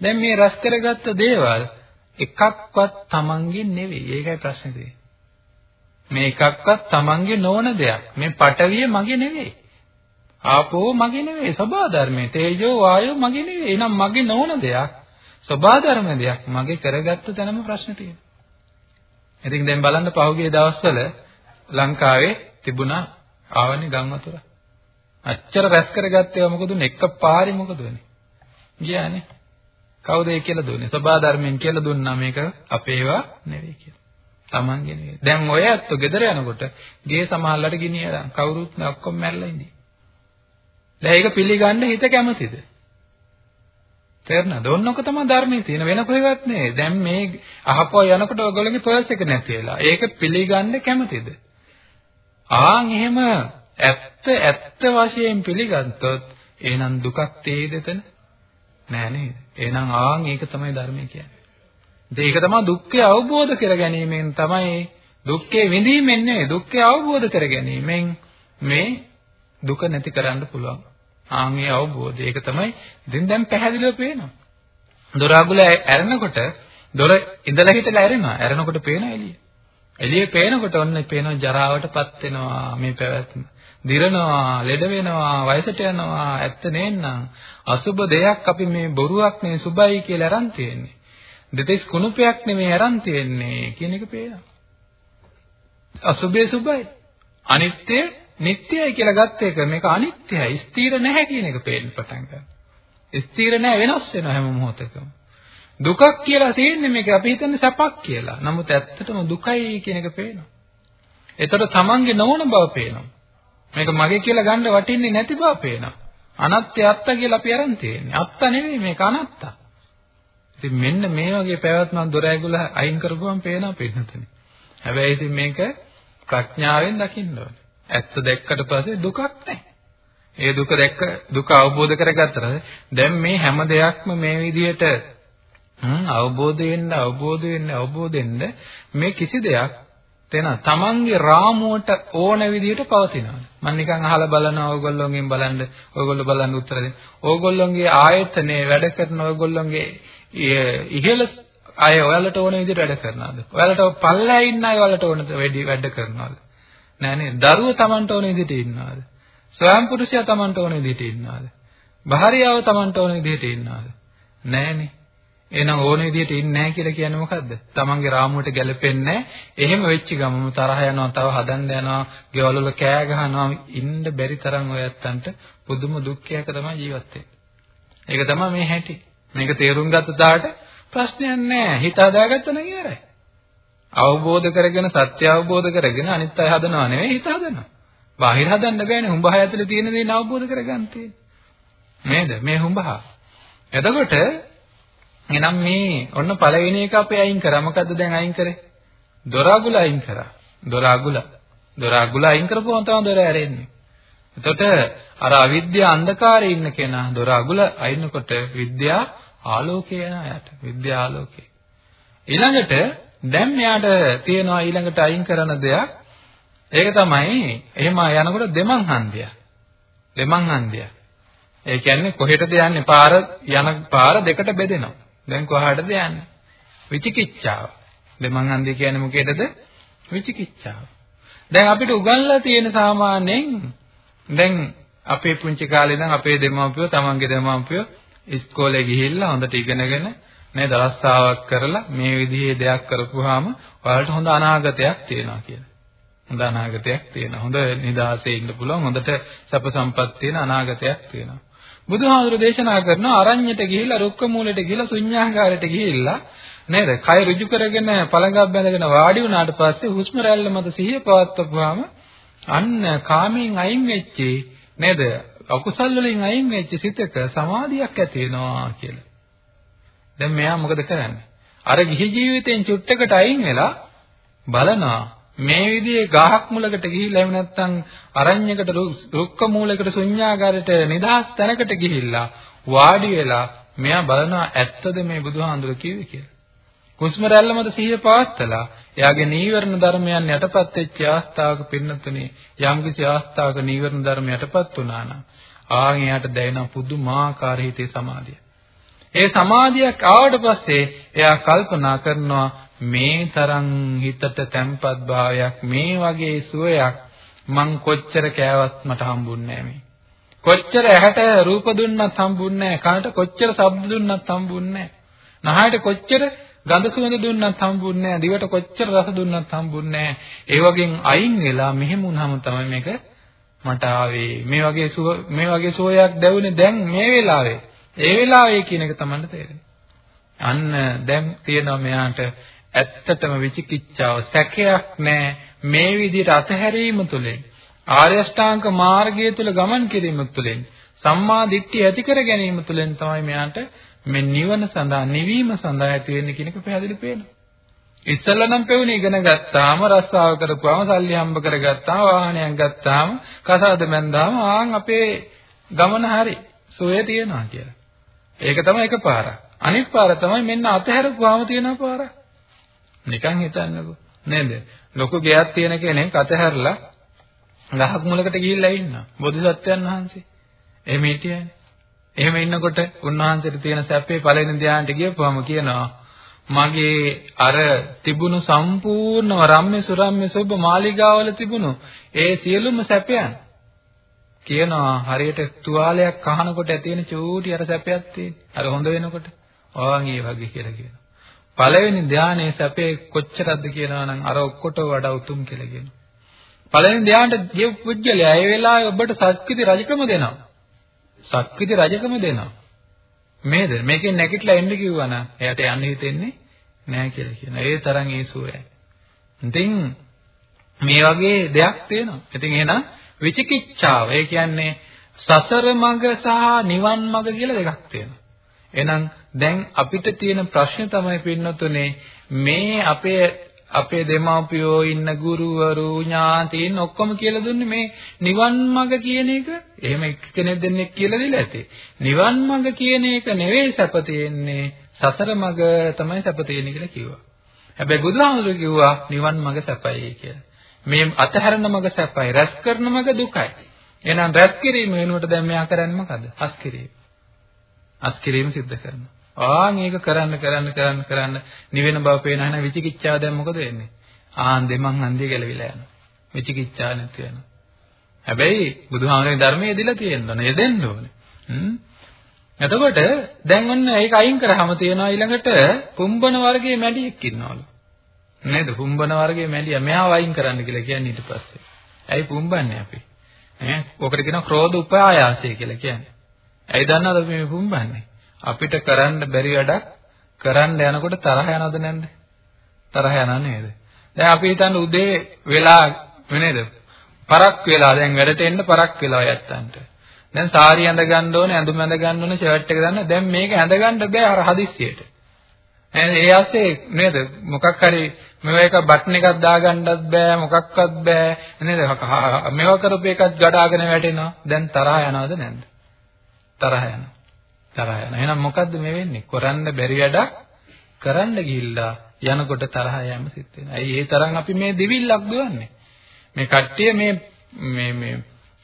දැන් මේ රැස් කරගත්ත දේවල් එකක්වත් Tamange නෙවෙයි. ඒකයි ප්‍රශ්නේ තියෙන්නේ. මේ එකක්වත් Tamange නොවන දෙයක්. මේ පටවිය මගේ නෙවෙයි. ආපෝ මගේ නෙවෙයි. සබා ධර්මයේ තේජෝ වායෝ මගේ නෙවෙයි. එහෙනම් මගේ නොවන දෙයක්. සබා ධර්ම දෙයක්. මගේ කරගත්ත තැනම ප්‍රශ්න තියෙනවා. ඉතින් දැන් බලන්න පහුගිය දවස්වල ලංකාවේ තිබුණා ආවනේ ගම් වතුර අච්චර රැස් කරගත්තේ මොකද උනේ? එක පාරේ මොකද වෙන්නේ ගියානේ. කවුද ඒ කියලා දුන්නේ? සබා ධර්මයෙන් කියලා දුන්නා. මේක අපේවා නෙවෙයි කියලා. Tamange නෙවෙයි දැන් ඔය ඇත්තෝ ගෙදර යනකොට ගේ සමහරලට ගිනියලා කවුරුත් ඔක්කොම මැරලා ඉන්නේ දැන් ඒක පිළිගන්න හිත කැමතිද? තේරෙනවද? ඔන්නක තමයි ධර්මයේ තියෙන වෙන කොහෙවත් නෑ. දැන් මේ අහපුවා යනකොට ඔයගොල්ලෝගේ පර්ස් එක නැති වෙලා. ඒක පිළිගන්න කැමතිද? ආන් එහෙම ඇත්ත ඇත්ත වශයෙන් පිළිගත්තොත් එහෙනම් දුකක් තේද එතන? නෑ නේද? එහෙනම් ආන් ඒක තමයි ධර්මය කියන්නේ. ඒක තමයි දුක්ඛය අවබෝධ කර ගැනීමෙන් තමයි දුක්ඛේ විඳීමෙන් නෙවෙයි දුක්ඛය අවබෝධ කර ගැනීමෙන් මේ දුක නැති කරන්න පුළුවන්. ආන්ගේ අවබෝධය. ඒක තමයි ඉතින් දැන් පැහැදිලිව පේනවා. දොර අගුල ඇරෙනකොට දොර ඉඳලා හිටලා ඇරෙනවා. ඇරෙනකොට පේන එළිය. එළිය පේනකොට ඔන්න පේනවා ජරාවටපත් වෙනවා මේ පැවැත්ම. දිරනවා, ලෙඩ වෙනවා, වයසට යනවා, ඇත්ත නේන්නම්. අසුබ දෙයක් අපි මේ බොරුවක් නේ සුබයි කියලා අරන් තියෙන්නේ. දෙතෙස් කුණුපයක් නෙමෙයි අරන් තියෙන්නේ කියන එක පේනවා. අසුබේ සුබයි. අනිත්‍ය නිට්ටයයි කියලා ගත්ත එක මේක අනිත්‍යයි ස්ථිර නැහැ කියන එක පේන්න පටන් ගන්නවා. ස්ථිර නැහැ වෙනස් වෙනවා හැම මොහොතකම. දුකක් කියලා තියෙන්නේ මේක අපි හිතන්නේ සැපක් කියලා. නමුත් ඇත්තටම දුකයි කියන එක පේනවා. එතකොට තමන්ගේ නොවන බව පේනවා. මේක මගේ කියලා ගන්න වටින්නේ නැති බව පේනවා. අනත්ත්‍ය අත්ත කියලා අපි අරන් තියෙන්නේ. අත්ත නෙවෙයි මේක අනත්ත. ඉතින් මෙන්න මේ වගේ පැවැත්මක් දොර ඇගුල අයින් කරපුවම පේනවා පින්නතනේ. හැබැයි ඉතින් මේක ප්‍රඥාවෙන් දකින්න ඕනේ. ඇත්ත දැක්කට පස්සේ දුකක් නැහැ. ඒ දුක දැක්ක දුක අවබෝධ කරගත්තට දැන් මේ හැම දෙයක්ම මේ විදිහට අවබෝධ වෙන්න අවබෝධ වෙන්න අවබෝධ වෙන්න මේ කිසි දෙයක් තේන තමන්ගේ රාමුවට ඕන විදිහට පවතිනවා. මම නිකන් අහලා බලනවා ඕගොල්ලෝගෙන් බලන්න ඕගොල්ලෝ බලන්න උත්තර දෙන්න. ඕගොල්ලෝගේ ආයතනේ වැඩ කරන ඕගොල්ලෝගේ ඉහළ අය ඔයාලට ඕන විදිහට වැඩ කරනවද? ඔයාලට පල්ලෑ ඉන්න අය ඔයාලට ඕන වැඩි වැඩ කරනවද? නෑ නේද? දරුවෝ Tamanට ඕන විදිහට ඉන්නවද? ස්වයං පුරුෂයා Tamanට ඕන විදිහට ඉන්නවද? භාර්යාව Tamanට ඕන විදිහට ඉන්නවද? නෑනේ. එහෙනම් ඕන විදිහට ඉන්නේ නැහැ කියලා කියන්නේ මොකද්ද? තමන්ගේ රාමුවට ගැලපෙන්නේ එහෙම වෙච්ච ගමම තරහ යනවා, තව හදන්න යනවා, ගෙවල් වල කෑ ගහනවා, ඉන්න බැරි තරම් ඔය ඇත්තන්ට පුදුම දුක්ඛයක තමයි ජීවත් ඒක තමයි මේ හැටි. මේක තේරුම් ගත්ත දාට ප්‍රශ්නයක් නැහැ. හිත හදාගත්ත නම් ඉවරයි. අවබෝධ කරගෙන සත්‍ය අවබෝධ කරගෙන අනිත් අය හදනවා නෙවෙයි හිත හදනවා. බාහිර හදන්න බෑනේ. හුඹහ ඇතුලේ තියෙන දේ අවබෝධ කරගන්න තියෙන්නේ. නේද? මේ හුඹහ. එතකොට එහෙනම් මේ ඔන්න පළවෙනි එක අපි අයින් කරා. මොකද්ද දැන් අයින් කරේ? දොර අගුල අයින් කරා. දොර අගුල. දොර අගුල අයින් කරපුවම තමයි දොර ඇරෙන්නේ. එතකොට අර අවිද්‍යා අන්ධකාරයේ ඉන්න කෙනා දොර අගුල අයින්කොට විද්‍යා ආලෝකය යන අයට. විද්‍යා ආලෝකය. ඊළඟට දැන් මෙයාට තියෙනවා ඊළඟට අයින් කරන දෙයක්. ඒක තමයි එහෙම යනකොට දෙමන් හන්දිය. දෙමන් හන්දිය. ඒ කියන්නේ කොහෙටද යන්නේ පාර යන පාර දෙකට බෙදෙනවා. දැන් කොහාටද යන්නේ? විචිකිච්ඡාව. දෙමන් හන්දිය කියන්නේ මොකේදද? විචිකිච්ඡාව. දැන් අපිට උගන්ලා තියෙන සාමාන්‍යයෙන් දැන් අපේ පුංචි කාලේ ඉඳන් අපේ දෙමව්පියෝ තමන්ගේ දෙමව්පියෝ ඉස්කෝලේ ගිහිල්ලා හොඳට ඉගෙනගෙන නේද රස්සාවක් කරලා මේ විදිහේ දෙයක් කරපුවාම ඔයාලට හොඳ අනාගතයක් තියෙනවා කියලා. හොඳ අනාගතයක් තියෙනවා. හොඳ නිදහසේ ඉන්න පුළුවන්. හොඳට සැප සම්පත් තියෙන අනාගතයක් තියෙනවා. බුදුහාමුදුරු දේශනා කරන අරඤ්ඤයට ගිහිල්ලා රුක්ක මූලයට ගිහිල්ලා ශුන්‍යාගාරයට ගිහිල්ලා නේද? කය ඍජු කරගෙන පළඟක් බැඳගෙන වාඩි වුණාට පස්සේ හුස්ම රැල්ල මත සිහිය පවත්වපුවාම අන්න කාමයෙන් අයින් වෙච්චි නේද? අකුසල් වලින් අයින් වෙච්ච සිතක සමාධියක් ඇති වෙනවා කියලා. දැන් මෙයා මොකද කරන්නේ? අර ගිහි ජීවිතෙන් චුට්ටකට අයින් වෙලා බලනවා මේ විදිහේ ගහක් මුලකට ගිහිල්ලා එහෙම නැත්නම් අරඤ්‍යයකට රුක්ක මූලයකට ශුන්‍යාගාරයට නිදහස් තැනකට ගිහිල්ලා වාඩි වෙලා මෙයා බලනවා ඇත්තද මේ බුදුහාඳුර කිව්වේ කියලා. කුස්ම රැල්ල මත සිහිය පවත්තලා එයාගේ නීවරණ ධර්මයන් යටපත් වෙච්ච අවස්ථාවක පින්නතුනේ යම්කිසි අවස්ථාවක නීවරණ ධර්ම යටපත් වුණා නම් ආන් එයාට දැනෙන පුදුමාකාර හිතේ සමාධිය. ඒ සමාධියක් ආවට පස්සේ එයා කල්පනා කරනවා මේ තරම් හිතට තැම්පත් භාවයක් මේ වගේ සුවයක් මං කොච්චර කෑවත් මට හම්බුන්නේ නැහැ කොච්චර ඇහැට රූප දුන්නත් හම්බුන්නේ නැහැ කනට කොච්චර ශබ්ද දුන්නත් හම්බුන්නේ නැහැ නහයට කොච්චර ගඳ සුවඳ දුන්නත් හම්බුන්නේ නැහැ. දිවට කොච්චර රස දුන්නත් හම්බුන්නේ නැහැ. ඒ වගේන් අයින් වෙලා මෙහෙම වුණාම තමයි මේක මට ආවේ. මේ වගේ සුව මේ වගේ සුවයක් දැවුනේ දැන් මේ වෙලාවේ. ඒ වෙලාවේ කියන එක තමයි තේරෙන්නේ. අන්න දැන් තියෙනවා මෙයාට ඇත්තටම විචිකිච්ඡාව සැකයක් නැහැ. මේ විදිහට අතහැරීම තුළින් ආර්ය ශ්‍රාංක මාර්ගය තුල ගමන් කිරීම තුළින් සම්මා දිට්ඨිය ඇති කර ගැනීම තුළින් තමයි මෙයාට මේ නිවන සඳහා නිවීම සඳහා ඇති වෙන්නේ කියන එක පැහැදිලි පේනවා. ඉස්සෙල්ලා නම් පෙවුනේ ඉගෙන ගත්තාම රස්සාව කරපුවාම සල්ලි හම්බ කරගත්තාම වාහනයක් ගත්තාම කසාද බැන්දාම ආන් අපේ ගමන හරි සෝය තියනවා කියලා. ඒක තමයි එකපාරක්. අනිත් පාර තමයි මෙන්න අතහැරපුවාම තියෙන පාරක්. නිකන් හිතන්නකෝ නේද? ලොකු ගෙයක් තියෙන කෙනෙක් අතහැරලා ගහක් මුලකට ගිහිල්ලා ඉන්නවා. බෝධිසත්වයන් වහන්සේ. එහෙම හිටියනේ. එහෙම ඉන්නකොට උන්වහන්සේට තියෙන සැපේ පළවෙනි ධ්‍යානට ගියපුවම කියනවා මගේ අර තිබුණු සම්පූර්ණව රම්ම්‍ය සුරම්ම්‍ය සොබ මාලිගාවල තිබුණු ඒ සියලුම සැපයන් කියනවා හරියට තුවාලයක් කහනකොට ඇති වෙන චූටි අර සැපයක් තියෙන. අර හොඳ වෙනකොට. ආන් ඒ වගේ කියලා කියනවා. පළවෙනි ධානයේ සැපේ කොච්චරද කියනවා නම් අර ඔක්කොට වඩා උතුම් කියලා කියනවා. පළවෙනි ධානයට ගිය පුජ්‍යලයා ඒ වෙලාවේ ඔබට සක්විති රජකම දෙනවා. සක්විති රජකම දෙනවා. මේද මේකෙන් නැගිටලා එන්න කිව්වනම් එයාට යන්න හිතෙන්නේ නැහැ කියලා කියනවා. ඒ තරම් ඒ සුවයයි. ඉතින් මේ වගේ දෙයක් තියෙනවා. ඉතින් එහෙනම් විචිකිච්ඡාව ඒ කියන්නේ සසර මඟ සහ නිවන් මඟ කියලා දෙකක් තියෙනවා. එහෙනම් දැන් අපිට තියෙන ප්‍රශ්නේ තමයි පින්නතුනේ මේ අපේ අපේ දෙමාපියෝ ඉන්න ගුරුවරු ඥාතීන් ඔක්කොම කියලා දුන්නේ මේ නිවන් මඟ කියන එක එහෙම එක්කෙනෙක් දෙන්නෙක් කියලා දීලා ඇති. නිවන් මඟ කියන එක නෙවෙයි සැප තියෙන්නේ සසර මඟ තමයි සැප තියෙන්නේ කියලා කිව්වා. හැබැයි බුදුහාමුදුරුවෝ කිව්වා නිවන් මඟ සැපයි කියලා. මේ අතහැරන මඟ සැපයි, රැස් කරන මඟ දුකයි. එහෙනම් රැස් කිරීම වෙනුවට දැන් මෙයා කරන්නේ මොකද? අස් කිරීම. අස් කිරීම සිද්ධ කරනවා. ආන් ඒක කරන්න කරන්න කරන්න කරන්න නිවෙන බව පේන හැන විචිකිච්ඡාව දැන් මොකද වෙන්නේ? ආන් දෙමන් හන්දිය ගැලවිලා යනවා. විචිකිච්ඡාව නැති වෙනවා. හැබැයි බුදුහාමරේ ධර්මයේ යෙදিলা තියෙන්න ඕනේ. යෙදෙන්න ඕනේ. හ්ම්. එතකොට දැන් ඔන්න ඒක අයින් කරාම තියෙනවා ඊළඟට පුම්බන වර්ගයේ මැඩියෙක් ඉන්නවලු. නේද? පුම්බන වර්ගයේ මැඩියා මෙයාව අයින් කරන්න කියලා කියන්නේ ඊට පස්සේ. ඇයි පුම්බන්නේ අපි? ඈ ඔකට කියනවා ක්‍රෝධ උපායාසය කියලා කියන්නේ. ඇයි දන්නවද මේ පුම්බන්නේ? අපිට කරන්න බැරි වැඩක් කරන්න යනකොට තරහ යනවද නැන්ද? තරහ යනව නේද? දැන් අපි හිතන්න උදේ වෙලා නේද? පරක් වෙලා දැන් වැඩට එන්න පරක් වෙලා යත්තන්ට. දැන් සාරි ඇඳ ගන්න ඕනේ, ඇඳුම් ඇඳ ගන්න ඕනේ, ෂර්ට් එක දාන්න. දැන් මේක ඇඳ ගන්න බෑ අර හදිස්සියට. ඒ ඇස්සේ නේද? මොකක් හරි මේව එක බටන් එකක් දාගන්නත් බෑ, මොකක්වත් බෑ. නේද? මේව කරපු එකක් ගඩාගෙන වැටෙනවා. දැන් තරහ යනවද නැද්ද? තරහ යනවා. තරහ යනවා. එහෙනම් මොකද්ද මේ වෙන්නේ? කරන්න බැරි වැඩක් කරන්න ගිහිල්ලා යනකොට තරහ යෑම සිද්ධ වෙනවා. ඇයි ඒ තරම් අපි මේ දිවිල්ලක් දුවන්නේ? මේ කට්ටිය මේ මේ මේ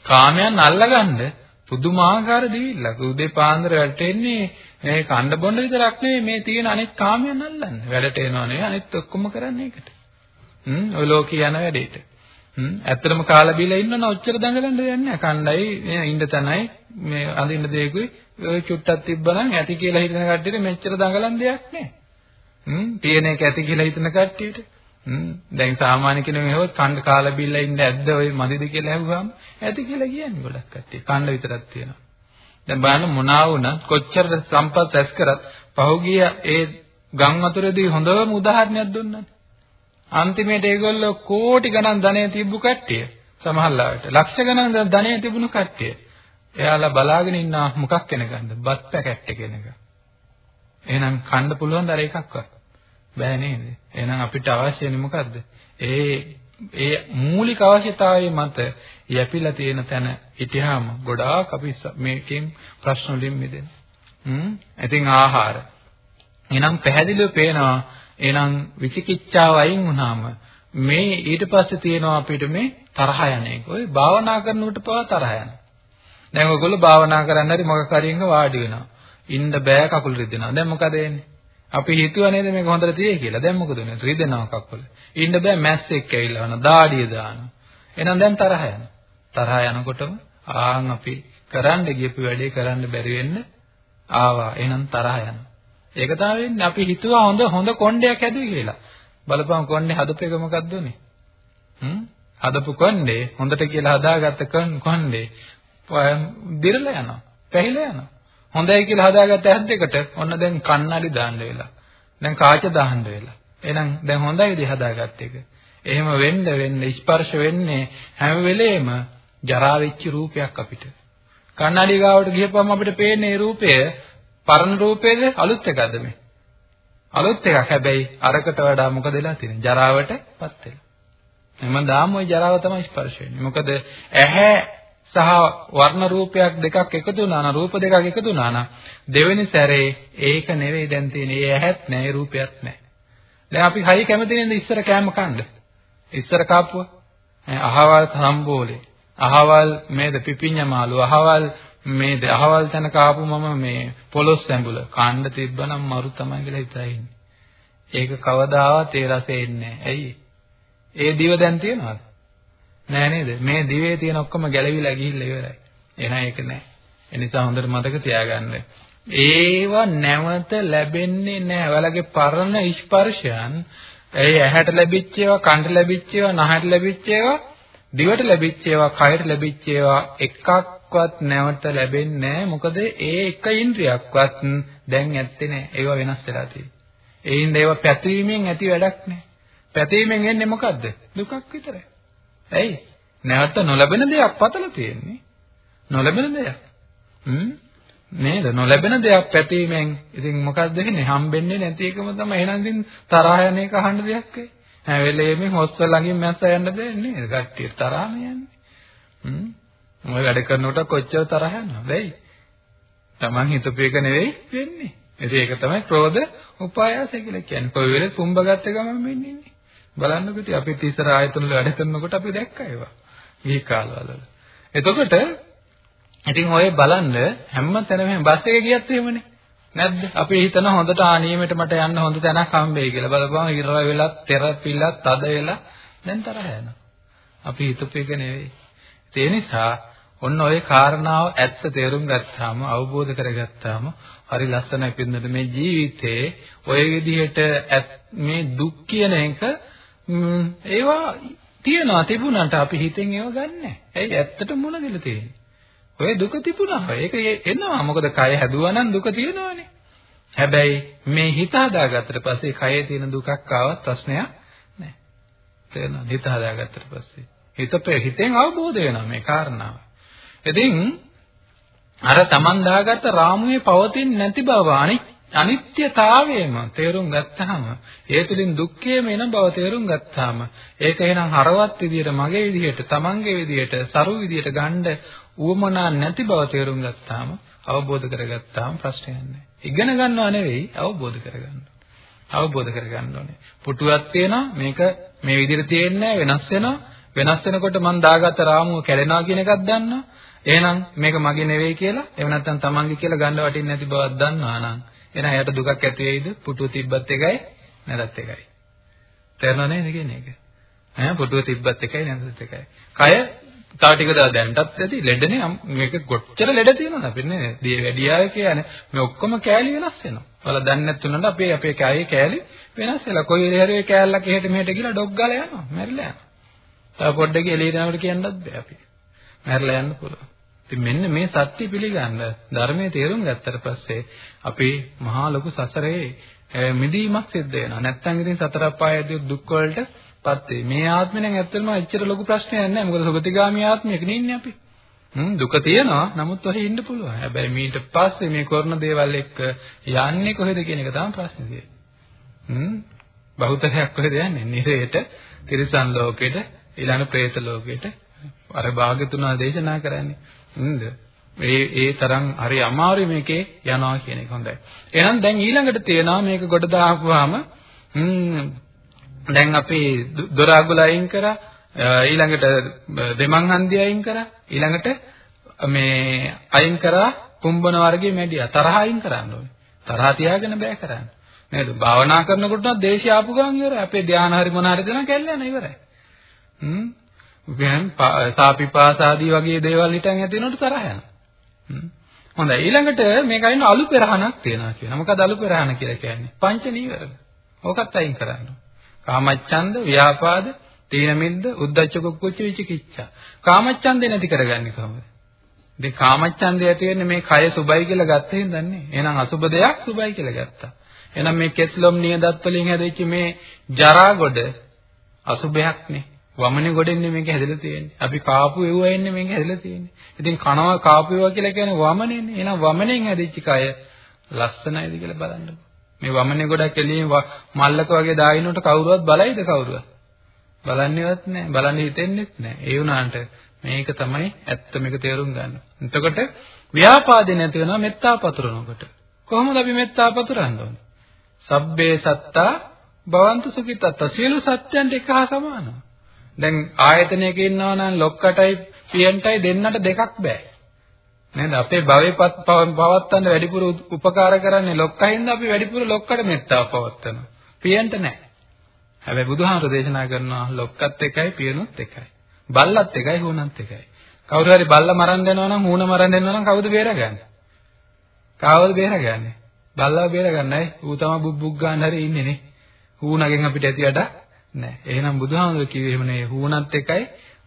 කාමයන් අල්ලගන්න පුදුමාකාර දිවිල්ලක්. උදේ පාන්දර වැටෙන්නේ මේ කණ්ඩ බොණ්ඩ විතරක් නෙවෙයි මේ තියෙන අනෙක් කාමයන් අල්ලන්න. වැඩට එනවා නෙවෙයි අනෙත් ඔක්කොම කරන්නේ ඒකට. හ්ම් ඔය ලෝකේ යන වැඩේට. හ්ම් ඇත්තටම කාලා බීලා ඉන්නවනම් ඔච්චර දඟලන්න දෙයක් නැහැ. කණ්ඩායි ඉන්න තැනයි මේ අඳින්න දෙයකුයි ඔය චුට්ටක් තිබ්බනම් ඇති කියලා හිතන කට්ටියට මෙච්චර දඟලන්න දෙයක් නැහැ. හ්ම් තියෙන එක ඇති කියලා හිතන කට්ටියට හ්ම් දැන් සාමාන්‍ය කෙනෙක් මෙහෙවත් කණ්ඩ කාලා බිල්ලා ඉන්න ඇද්ද ඔය මදිද කියලා ඇහුවාම ඇති කියලා කියන්නේ ගොඩක් කට්ටිය. කණ්ඩ විතරක් තියෙනවා. දැන් බලන්න මොනවා වුණත් කොච්චර සම්පත් ඇස් කරත් පහුගිය ඒ ගම් වතුරේදී හොඳම උදාහරණයක් දුන්නානේ. අන්තිමේට ඒගොල්ලෝ කෝටි ගණන් ධනෙ තිබ්බු කට්ටිය. සමහරවිට ලක්ෂ ගණන් ධනෙ තිබුණු කට්ටිය. එයාලා බලාගෙන ඉන්නා මොකක් කෙනගන්ද? බත් පැකට් එක කෙනග. එහෙනම් කන්න පුළුවන් දර එකක්වත්. බෑ නේද? එහෙනම් අපිට අවශ්‍යනේ මොකද්ද? ඒ ඒ මූලික අවශ්‍යතාවයේ මත යැපිලා තියෙන තැන හිටියාම ගොඩාක් අපි මේකෙන් ප්‍රශ්න වලින් මිදෙන. හ්ම්. ඉතින් ආහාර. එහෙනම් පැහැදිලිව පේනවා එහෙනම් විචිකිච්ඡාව අයින් වුණාම මේ ඊට පස්සේ තියෙනවා අපිට මේ තරහ යන එක. ඔය භාවනා කරනකොට පවා තරහ යනවා. දැන් ඔයගොල්ලෝ භාවනා කරන්න හරි මොකක් හරි එක වාඩි වෙනවා. ඉන්න බෑ කකුල් රිදෙනවා. දැන් මොකද වෙන්නේ? අපි හිතුවා නේද මේක හොඳට තියෙයි කියලා. දැන් මොකද වෙන්නේ? රිදෙනවා කකුල. ඉන්න බෑ මැස්සෙක් ඇවිල්ලා වන දාඩිය දානවා. එහෙනම් දැන් තරහ යනවා. තරහ යනකොටම ආන් අපි කරන්න ගියපු වැඩේ කරන්න බැරි වෙන්න ආවා. එහෙනම් තරහ යනවා. ඒක තමයි වෙන්නේ. අපි හිතුවා හොඳ හොඳ කොණ්ඩයක් හැදුවේ කියලා. බලපං කොණ්ඩේ හදපු එක මොකක්ද උනේ? හ්ම්? හදපු කොණ්ඩේ හොඳට කියලා හදාගත්ත කොණ්ඩේ දිරලා යනවා. පැහිලා යනවා. හොඳයි කියලා හදාගත්ත ඇස් දෙකට ඔන්න දැන් කන්නඩි දාන්න වෙලා. දැන් කාච දාන්න වෙලා. එහෙනම් දැන් හොඳයිද හදාගත්ත එක? එහෙම වෙන්න වෙන්න ස්පර්ශ වෙන්නේ හැම වෙලේම ජරා වෙච්ච රූපයක් අපිට. කන්නඩි ගාවට ගියපුවම අපිට පේන්නේ රූපය පරණ රූපේද අලුත් එකක්ද මේ? අලුත් එකක්. හැබැයි අරකට වඩා මොකද වෙලා තියෙන්නේ? ජරාවටපත් වෙලා. එමන් දාම ওই ජරාව තමයි ස්පර්ශ වෙන්නේ. මොකද ඇහැ සහ වර්ණ රූපයක් දෙකක් එකතු වුණා නම් රූප දෙකක් එකතු වුණා නම් දෙවෙනි සැරේ ඒක නෙවෙයි දැන් තියෙන්නේ. ඒ ඇහත් නෑ, ඒ රූපයත් නෑ. දැන් අපි හරි කැමති නේද ඉස්සර කෑම කන්න? ඉස්සර කාපුවා. අහවල් සම්බෝලේ. අහවල් මේද පිපිඤ්ඤ මාළු. අහවල් මේද අහවල් තැන කාපු මම මේ පොලොස් ඇඹුල. කන්න තිබ්බනම් මරු තමයි කියලා හිතා ඉන්නේ. ඒක කවදාවත් ඒ රසෙ එන්නේ නෑ. ඇයි? ඒ දිව දැන් තියනවද? නෑ නේද? මේ දිවේ තියෙන ඔක්කොම ගැලවිලා ගිහිල්ලා ඉවරයි. එහෙනම් ඒක නෑ. ඒ නිසා හොඳට මතක තියාගන්න. ඒව නැවත ලැබෙන්නේ නෑ. ඔයාලගේ පරණ ස්පර්ශයන් ඒ ඇහැට ලැබිච්ච ඒවා, කනට ලැබිච්ච ඒවා, නහයට ලැබිච්ච ඒවා, දිවට ලැබිච්ච ඒවා, කයට ලැබිච්ච ඒවා එකක්වත් නැවත ලැබෙන්නේ නෑ. මොකද ඒ එක ඉන්ද්‍රියක්වත් දැන් ඇත්තේ නෑ. ඒවා වෙනස් වෙලා තියෙන්නේ. ඒ හින්දා ඒවා පැතීමෙන් ඇති වැඩක් නෑ. පැතීමෙන් එන්නේ මොකද්ද? දුකක් විතරයි. ඇයි? නැවත නොලැබෙන දෙයක් පතලා තියෙන්නේ. නොලැබෙන දෙයක්. හ්ම් නේද? නොලැබෙන දෙයක් පැතීමෙන් ඉතින් මොකක්ද වෙන්නේ? හම්බෙන්නේ නැති එකම තමයි. එහෙනම් ඉතින් තරහ යන එක අහන්න දෙයක් වෙයි. හැම වෙලේම හොස්ස ළඟින් මැස්ස යන්න දෙන්නේ නේද? කට්ටිය තරහම යන්නේ. හ්ම් මොකද වැඩ කරනකොට කොච්චර තරහ යනවද? වෙයි. Taman හිතපු එක නෙවෙයි වෙන්නේ. ඉතින් ඒක තමයි ක්‍රෝධ උපායාසය කියලා කියන්නේ. කොයි වෙලේ කුඹ ගත්ත ගමන් වෙන්නේ. බලන්නකෝ ඉතින් අපි ඉස්සර ආයතන වල වැඩ කරනකොට අපි දැක්කා ඒවා. මේ කාලවල. එතකොට ඉතින් ඔය බලන්න හැම තැනම බස් එකේ ගියත් එහෙමනේ. නැද්ද? අපි හිතන හොඳට ආනියමෙට මට යන්න හොඳ තැනක් හම්බෙයි කියලා. බලපුවම ඉර වෙලත්, තෙර පිල්ලත්, තද වෙලා දැන් තරහ යනවා. අපි හිතපු එක නෙවෙයි. ඒ නිසා ඔන්න ඔය කාරණාව ඇත්ත තේරුම් ගත්තාම අවබෝධ කරගත්තාම හරි ලස්සනයි පින්නට මේ ජීවිතේ ඔය විදිහට මේ දුක් කියන එක ඒවා තියනවා තිබුණාට අපි හිතෙන් ඒව ගන්නෑ. ඇයි ඇත්තට මොන දෙල තියෙන්නේ? ඔය දුක තිබුණා. ඒක එනවා. මොකද කය හැදුවා නම් දුක තියෙනවානේ. හැබැයි මේ හිත හදාගත්තට පස්සේ කයේ තියෙන දුකක් ආවත් ප්‍රශ්නයක් නැහැ. තේරෙනවද? හිත හදාගත්තට පස්සේ. හිත හිතෙන් අවබෝධ වෙනවා මේ කාරණාව. ඉතින් අර Taman දාගත්ත රාමුවේ පවතින නැති බව අනිත්‍යතාවයම තේරුම් ගත්තාම ඒ තුලින් දුක්ඛයම එන බව තේරුම් ගත්තාම ඒක එහෙනම් හරවත් විදියට මගේ විදියට Tamanගේ විදියට සරු විදියට ගන්න උවමනා නැති බව තේරුම් ගත්තාම අවබෝධ කරගත්තාම ප්‍රශ්නයක් නැහැ. ඉගෙන ගන්නව නෙවෙයි අවබෝධ කරගන්න. අවබෝධ කරගන්න ඕනේ. පුටුවක් තියෙනවා මේක මේ විදිහට තියෙන්නේ වෙනස් වෙනවා. වෙනස් වෙනකොට මම දාගත්ත රාමුව කැඩෙනවා කියන එකක් දන්නවා. එහෙනම් මේක මගේ නෙවෙයි කියලා එහෙම නැත්නම් තමන්ගේ කියලා ගන්න වටින්නේ නැති බවක් දන්නවා නම් එහෙනම් එයාට දුකක් ඇති වෙයිද? පුටුව තිබ්බත් එකයි නැදත් එකයි. තේරෙනව නේද කියන්නේ ඒක? ඈ පුටුව තිබ්බත් එකයි නැදත් එකයි. කය තව ටික දා දැන්ටත් ඇති ලෙඩනේ මේක කොච්චර ලෙඩ තියෙනවද අපි නේ දී වැඩියාව කියන්නේ මේ ඔක්කොම කෑලි වෙනස් වෙනවා. ඔයාලා දන්නේ නැත්නම් අපේ අපේ කෑයේ කෑලි වෙනස් වෙලා කොයි හරි කෑල්ලක් එහෙට මෙහෙට ගිහලා ඩොග් ගාලා යනවා. මැරිලා යනවා. තව පොඩ්ඩක් එළියට යනකොට කියන්නත් බෑ අපි. මැරිලා යන්න පුළුවන්. ඉතින් මෙන්න මේ සත්‍ය පිළිගන්න ධර්මයේ තේරුම් ගත්තට පස්සේ අපි මහා ලොකු සසරේ මිදීමක් සිද්ධ වෙනවා. නැත්තම් ඉතින් සතර අපායදී දුක් වලටපත් වෙයි. මේ ආත්මෙන් ඇත්තටම එච්චර ලොකු ප්‍රශ්නයක් නැහැ. මොකද සුගතිගාමී ආත්මයක ඉන්නේ අපි. හ්ම් දුක තියෙනවා. නමුත් ඔහි ඉන්න පුළුවන්. හැබැයි මීට පස්සේ මේ කරන දේවල් එක්ක යන්නේ කොහෙද කියන එක තමයි ප්‍රශ්නේ තියෙන්නේ. හ්ම් බහුතරයක් කොහෙද යන්නේ? නිරේට, තිරිසන් ලෝකෙට, ඊළඟ പ്രേත ලෝකෙට අර භාග්‍යතුනා දේශනා කරන්නේ. නේද? ඒ ඒ තරම් හරි අමාරු මේකේ යනවා කියන එක හොඳයි. එහෙනම් දැන් ඊළඟට තියෙනවා මේක ගොඩ දාපුවාම දැන් අපි දොර අගුල අයින් කරා ඊළඟට දෙමන් හන්දිය අයින් කරා ඊළඟට මේ අයින් කරා කුම්බන වර්ගයේ මැඩියා තරහ අයින් කරන්න ඕනේ. තරහ තියාගෙන බෑ කරන්න. නේද? භාවනා කරනකොට නම් දේශය ආපු ගමන් ඉවරයි. අපේ ධානය හරි මොන හරි දෙනා කැල්ල යන ඉවරයි. හ්ම් දැන් සාපිපාසාදී වගේ දේවල් හිටන් ඇති වෙනකොට තරහ යනවා. හොඳයි ඊළඟට මේක අයින අලු පෙරහනක් තියෙනවා කියනවා. මොකද අලු පෙරහන කියලා කියන්නේ? පංච නීවරණ. ඕකත් අයින් කරන්න. කාමච්ඡන්ද, ව්‍යාපාද, තීන මිද්ද, උද්ධච්ච කුක්කුච්ච විචිකිච්ඡා. කාමච්ඡන්දේ නැති කරගන්නේ කොහොමද? ඉතින් කාමච්ඡන්දය ඇති වෙන්නේ මේ කය සුබයි කියලා ගත්ත හින්දානේ. එහෙනම් අසුබ දෙයක් සුබයි කියලා ගත්තා. එහෙනම් මේ කෙස්ලොම් නියදත් වලින් හැදෙච්ච මේ ජරා ගොඩ අසුබයක් නේ. වමනේ ගොඩෙන්නේ මේක හැදලා තියෙන්නේ. අපි කාපු ඒවා එන්නේ මේක හැදලා තියෙන්නේ. ඉතින් කනවා කාපු ඒවා කියලා කියන්නේ වමනේනේ. එහෙනම් වමනෙන් හැදිච්ච කය ලස්සනයිද කියලා බලන්න. මේ වමනේ ගොඩක් එළියෙන් මල්ලක වගේ දාගෙනට කවුරුවත් බලයිද කවුරුවත්? බලන්නේවත් නැහැ. බලන්න හිතෙන්නෙත් නැහැ. ඒ වුණාට මේක තමයි ඇත්ත මේක තේරුම් ගන්න. එතකොට ව්‍යාපාදේ නැති වෙනවා මෙත්තා පතුරනකොට. කොහොමද අපි මෙත්තා පතුරන්න ඕනේ? සබ්බේ සත්තා භවන්තු සුඛිතත්ත සියලු සත්‍යයන්ට එක හා සමානයි. දැන් ආයතනයක ඉන්නවා නම් ලොක්කටයි පියන්ටයි දෙන්නට දෙකක් බෑ. නේද? අපේ භවයේ පවත්තන්න වැඩිපුර උපකාර කරන්නේ ලොක්කින්ද අපි වැඩිපුර ලොක්කට මෙත්තාව පවත්තනවා. පියන්ට නෑ. හැබැයි බුදුහාමර දේශනා කරනවා ලොක්කත් එකයි පියනුත් එකයි. බල්ලත් එකයි හුණත් එකයි. කවුරු හරි බල්ලා මරන්න දෙනවා නම් හුණ මරන්න දෙනවා නම් කවුද බේරගන්නේ? කවුද බේරගන්නේ? බල්ලා බේරගන්නයි. ඌ තමයි බුබ්බුක් ගන්න හරි ඉන්නේ නේ. හුණගෙන් අපිට ඇති වැඩක් නෑ. එහෙනම් බුදුහාමුදුර කිව්වේ එහෙම නේ හුණත් එකයි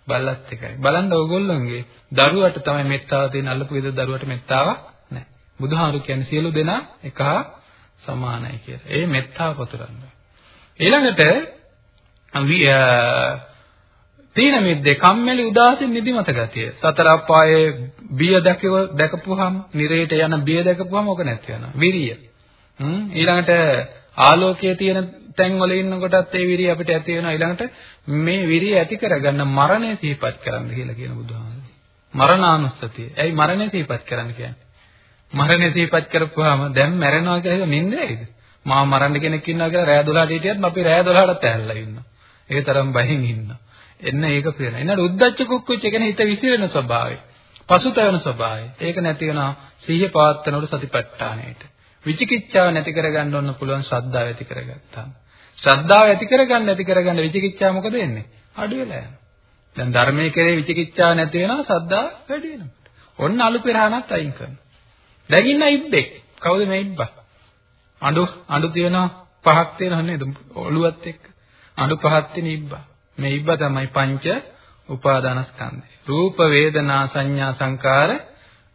බල්ලත් එකයි. බලන්න ඕගොල්ලන්ගේ දරුවට තමයි මෙත්තාව තියෙන අල්ලපු විදිහ දරුවට මෙත්තාවක් නෑ. බුදුහාමුදුර කියන්නේ සියලු දෙනා එක හා සමානයි කියලා. ඒ මෙත්තාව පතුරන්න. ඊළඟට තීන මිද්දේ කම්මැලි උදාසීන නිදිමත ගතිය. සතර අපායේ බිය දැකව දැකපුවාම, නිරේට යන බිය දැකපුවාම ඔක නැති වෙනවා. විරිය. ඊළඟට ආලෝකයේ තියෙන තැන් වල ඉන්නකොටත් ඒ විරිය අපිට ඇති වෙනවා ඊළඟට මේ විරිය ඇති කරගන්න මරණය සිහිපත් කරන්න කියලා කියන බුදුහාමුදුරුවෝ. මරණානුස්සතිය. ඇයි මරණය සිහිපත් කරන්න කියන්නේ? මරණය සිහිපත් කරපුවාම දැන් මැරෙනවා කියලා නින්දේයිද? මාව මරන්න කෙනෙක් ඉන්නවා කියලා රෑ 12ට හිටියත් අපි රෑ 12ටත් ඇහැල්ලා ඉන්නවා. ඒ තරම් බයෙන් ඉන්නවා. එන්න ඒක පේන. එන්නට උද්දච්ච කුක්කුච්ච කියන හිත විසිරෙන ස්වභාවය. පසුතැවෙන ස්වභාවය. ඒක නැති වෙනවා සිහිය පවත්වනකොට සතිපට්ඨානයට. විචිකිච්ඡාව නැති කරගන්න ඕන පුළුවන් ශ්‍රද්ධාව ඇති කරගත්තාම. ශ්‍රද්ධාව ඇති කරගන්න ඇති කරගන්න විචිකිච්ඡාව මොකද වෙන්නේ? අඩු වෙලා යනවා. දැන් ධර්මයේ කෙරේ විචිකිච්ඡාව නැති වෙනවා සද්දා වැඩි වෙනවා. ඔන්න අලු පෙරහනත් අයින් කරනවා. දැන් ඉන්න ඉබ්බෙක්. කවුද මේ ඉබ්බා? අඬු අඬු තියෙනවා පහක් තියෙනව නේද? ඔළුවත් එක්ක. අඬු පහක් තියෙන ඉබ්බා. මේ ඉබ්බා තමයි පංච උපාදානස්කන්ධය. රූප වේදනා සංඥා සංකාර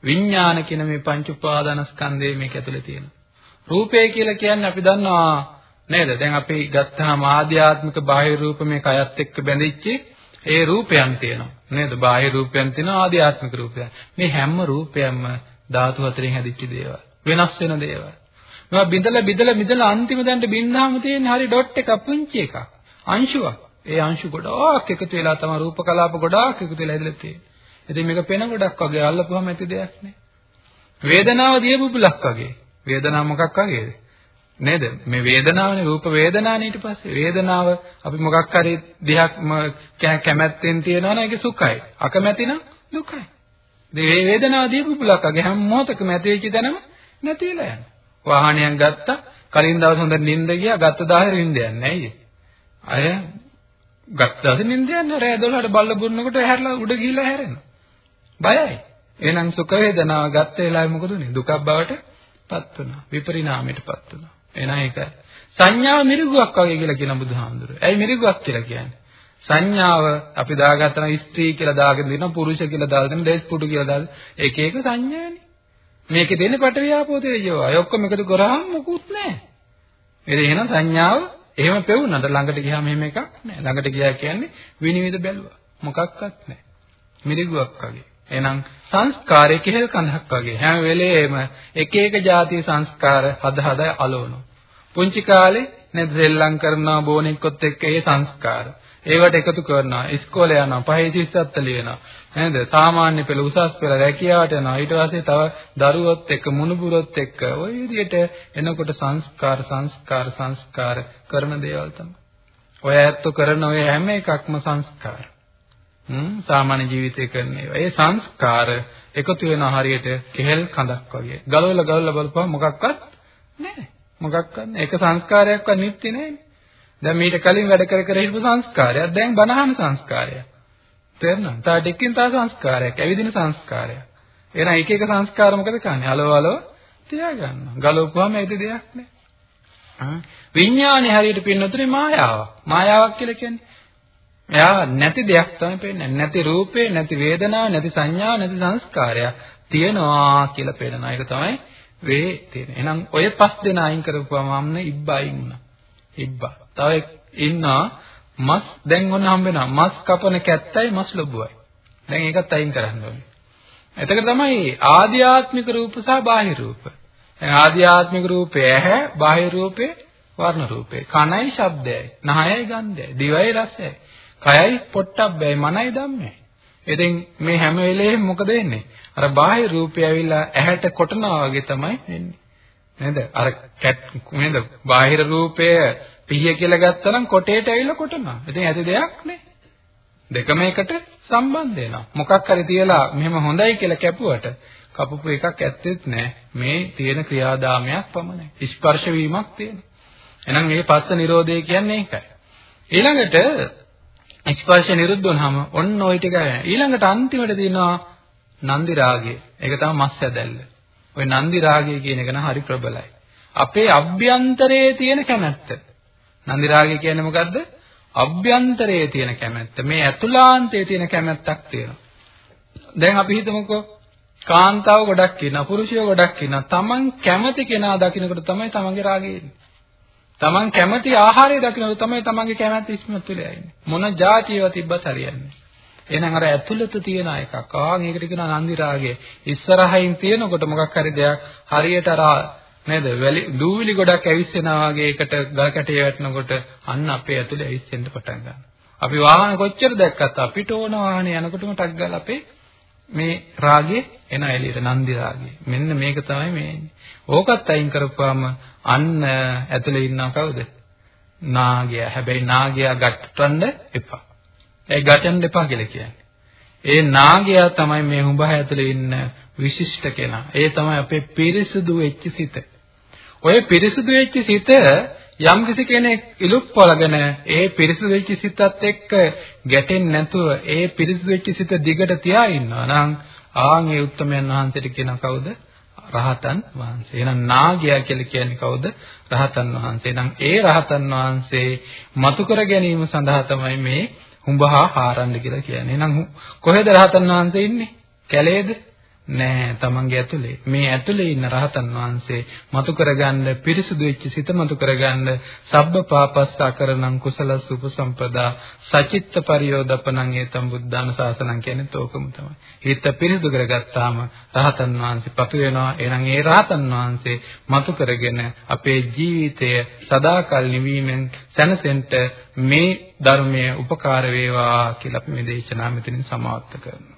විඥාන කියන මේ පංච උපාදානස්කන්ධය මේක ඇතුලේ තියෙනවා. රූපය කියලා කියන්නේ අපි දන්නවා නේද? දැන් අපි ගත්තාම ආධ්‍යාත්මික බාහිර රූප මේ කයත් එක්ක බැඳිච්ච ඒ රූපයන් තියෙනවා. නේද? බාහිර රූපයන් තියෙනවා ආධ්‍යාත්මික රූපයන්. මේ හැම රූපයක්ම ධාතු හතරෙන් හැදිච්ච දේවල්. වෙනස් වෙන දේවල්. මේවා බිඳලා බිඳලා බිඳලා අන්තිම දැන්ට බින්දාම තියෙන්නේ හරි ඩොට් එකක් පුංචි එකක්. අංශුවක්. ඒ අංශු ගොඩාක් එකතු වෙලා තමයි රූප කලාප ගොඩාක් එකතු වෙලා හැදලා තියෙන්නේ. ඉතින් මේක පෙන ගොඩක් වගේ අල්ලපුවම ඇති දෙයක් නේ. වේදනාව දියබුබුලක් වගේ. වේදනාව මොකක් වගේද? නේද? මේ වේදනාවනේ රූප වේදනානේ ඊට පස්සේ වේදනාව අපි මොකක් හරි දෙයක් කැමැත්තෙන් තියනවා නම් ඒක සුඛයි. අකමැති නම් දුකයි. මේ වේදනාව දීපුලක් වගේ හැම මොහොතකම ඇති වෙච්ච තැනම නැතිලා යනවා. වාහනයක් ගත්තා කලින් දවස් හොඳ නිින්ද ගියා ගත්ත දාහේ නිින්ද යන්නේ ඇයි? අය ගත්ත දවසේ නිින්ද යන්නේ රෑ 12ට බල්ල බුරනකොට හැරලා උඩ ගිහිල්ලා හැරෙනවා. බයයි. එහෙනම් සුඛ වේදනාව ගත්ත වෙලාවේ මොකද උනේ? දුකක් බවට පත් වුණා. විපරිණාමයට පත් වුණා. එහෙනම් ඒක සංඥාව මිරිගුවක් වගේ කියලා කියන බුදුහාමුදුරුවෝ. ඇයි මිරිගුවක් කියලා කියන්නේ? සංඥාව අපි දාගත්තා නම් ස්ත්‍රී කියලා දාගෙන දෙනවා පුරුෂ කියලා දාගෙන දෙනවා දේශපුටු කියලා දාගෙන එක එක සංඥානේ. මේකේ දෙන්නේ පටවියාපෝ තේජෝ. අය ඔක්කොම එකතු කරාම මොකුත් නැහැ. ඒ එහෙනම් සංඥාව එහෙම පෙවුනට ළඟට ගියාම එහෙම එකක් නැහැ. ළඟට ගියා කියන්නේ විනිවිද බැලුවා. මොකක්වත් නැහැ. මිරිගුවක් වගේ. එහෙනම් සංස්කාරය කෙහෙල් කඳක් වගේ හැම වෙලේම එක එක જાතිය සංස්කාර හද හද අලවනවා. පුංචි කාලේ නේද සෙල්ලම් කරනවා බෝනෙක්කොත් එක්ක ඒ සංස්කාර. ඒවට එකතු කරනවා. ඉස්කෝලේ යනවා. පහේ සිස්සත්ත ලියනවා. නේද? සාමාන්‍ය පෙළ උසස් පෙළ රැකියාවට යනවා. ඊට පස්සේ තව දරුවොත් එක්ක මුණුබුරොත් එක්ක ওই විදිහට එනකොට සංස්කාර සංස්කාර සංස්කාර කරන දේවල් තමයි. ඔය ඇත්ත කරන ඔය හැම එකක්ම සංස්කාර. හ්ම් සාමාන්‍ය ජීවිතේ කරන ඒවා. ඒ සංස්කාර එකතු වෙන හරියට කෙහෙල් කඳක් වගේ. ගලවලා ගලවලා බලපුවම මොකක්වත් නැහැ. මොකක්වත් නැහැ. ඒක සංස්කාරයක්වත් නිත්‍ය නැහැ. දැන් මීට කලින් වැඩ කර කර හිටපු සංස්කාරයක් දැන් බනහන සංස්කාරයක්. තේරෙනවද? තා ටිකකින් තා සංස්කාරයක්, ඇවිදින සංස්කාරයක්. එහෙනම් එක එක සංස්කාර මොකද කරන්නේ? අලව අලව තියාගන්නවා. ගලවපුවාම ඒක දෙයක් නෑ. විඥානේ හරියට පින්නතුනේ මායාවක්. මායාවක් කියලා කියන්නේ එයා නැති දෙයක් තමයි පේන්නේ. නැති රූපේ, නැති වේදනා, නැති සංඥා, නැති සංස්කාරයක් තියෙනවා කියලා පේනවා. ඒක තමයි වේ තියෙන. එහෙනම් ඔය පස් දෙනා අයින් කරපුවම අම්න ඉබ්බා අයින් වුණා. ඉබ්බා. තව ඉන්නා මස් දැන් ඔන්න හම්බ වෙනවා. මස් කපන කැත්තයි මස් ලොබුවයි. දැන් ඒකත් අයින් කරන්න ඕනේ. එතකොට තමයි ආධ්‍යාත්මික රූප සහ බාහිර රූප. දැන් ආධ්‍යාත්මික රූපය ඇහැ, බාහිර රූපේ වර්ණ රූපේ. කනයි ශබ්දයයි, නහයයි ගන්ධයයි, දිවයි රසයයි. කයයි පොට්ටබ්බයි මනයි ධම්මයි. ඉතින් මේ හැම වෙලේම මොකද වෙන්නේ? අර බාහිර රූපය ඇවිල්ලා ඇහැට කොටනවා වගේ තමයි වෙන්නේ. නේද? අර කැට් නේද? බාහිර රූපය පිහිය කියලා ගත්තනම් කොටේට ඇවිල්ලා කොටනවා. ඉතින් ඇති දෙයක් නේ. දෙකම එකට සම්බන්ධ වෙනවා. මොකක් හරි තියලා මෙහෙම හොඳයි කියලා කැපුවට කපපු එකක් ඇත්තෙත් නැහැ. මේ තියෙන ක්‍රියාදාමයක් පමණයි. ස්පර්ශ වීමක් තියෙනවා. එහෙනම් මේ පස්ස නිරෝධය කියන්නේ ඒකයි. ඊළඟට ස්පර්ශ නිරුද්ධ වුනහම ඔන්න ওই ටික ඊළඟට අන්තිමට තියෙනවා නන්දි රාගය. ඒක තමයි මස් ඇදැල්ල. ওই නන්දි රාගය කියන එක නම් හරි ප්‍රබලයි. අපේ අභ්‍යන්තරයේ තියෙන කැමැත්ත. නන්දි රාගය කියන්නේ මොකද්ද? අභ්‍යන්තරයේ තියෙන කැමැත්ත. මේ ඇතුළාන්තයේ තියෙන කැමැත්තක් තියෙනවා. දැන් අපි හිතමුකෝ කාන්තාව ගොඩක් ඉන්නවා, පුරුෂයෝ ගොඩක් ඉන්නවා. Taman කැමති කෙනා දකින්නකොට තමයි Tamanගේ රාගය එන්නේ. Taman කැමති ආහාරය දකින්නකොට තමයි Tamanගේ කැමැත්ත ඉස්මතු වෙලා ඉන්නේ. මොන જાතියව තිබ්බත් හරියන්නේ. එහෙනම් අර ඇතුළත තියෙන එකක්. ආන් ඒකට කියනවා නන්දි රාගය. ඉස්සරහින් තියෙනකොට මොකක් හරි දෙයක් හරියට අර නේද? වැලි දූවිලි ගොඩක් ඇවිස්සෙනා වගේ එකට ගල් කැටේ වැටෙනකොට අන්න අපේ ඇතුලේ ඇවිස්සෙන්න පටන් ගන්නවා. අපි වාහන කොච්චර දැක්කත් අපිට ඕන වාහනේ යනකොටම ටක් ගාලා අපේ මේ රාගේ එන එළියට නන්දි රාගේ. මෙන්න මේක තමයි මේ ඕකත් අයින් කරපුවාම අන්න ඇතුලේ ඉන්නා කවුද? නාගයා. හැබැයි නාගයා ගැටන්න එපා. ඒ ගැටෙන්න එපා කියලා කියන්නේ. ඒ නාගයා තමයි මේ හුඹහ ඇතුලේ ඉන්න විශිෂ්ට කෙනා. ඒ තමයි අපේ පිරිසුදු වෙච්ච සිත. ඔය පිරිසුදු වෙච්ච සිත යම් කිසි කෙනෙක් ඉලුප්පලගෙන ඒ පිරිසිදු වෙච්ච සිතත් එක්ක ගැටෙන්නේ නැතුව ඒ පිරිසිදු වෙච්ච සිත දිගට තියා ඉන්නවා නම් ආන් ඒ උත්තමයන් වහන්සේට කියන කවුද? රහතන් වහන්සේ. එහෙනම් නාගයා කියලා කියන්නේ කවුද? රහතන් වහන්සේ. එහෙනම් ඒ රහතන් වහන්සේ මතු කර ගැනීම සඳහා තමයි මේ හුඹහා හාරන්න කියලා කියන්නේ. එහෙනම් කොහෙද රහතන් වහන්සේ ඉන්නේ? කැලේද? නෑ තමන්ගේ ඇතුලේ මේ ඇතුලේ ඉන්න රහතන් වහන්සේ මතු කරගන්න පිරිසුදු වෙච්ච සිත මතු කරගන්න සබ්බ පාපස්සා කරණං කුසල සුපසම්පදා සචිත්ත පරියෝදපණං ඒතම් බුද්ධාන ශාසනං කියන්නේ තෝකම තමයි. හිත පිරිසුදු කරගත්තාම රහතන් වහන්සේ පතු වෙනවා. එහෙනම් ඒ රහතන් වහන්සේ මතු කරගෙන අපේ ජීවිතය සදාකල් නිවීමෙන් සැනසෙන්න මේ ධර්මය උපකාර වේවා කියලා අපි මේ දේශනාව මෙතනින් සමාප්ත කරනවා.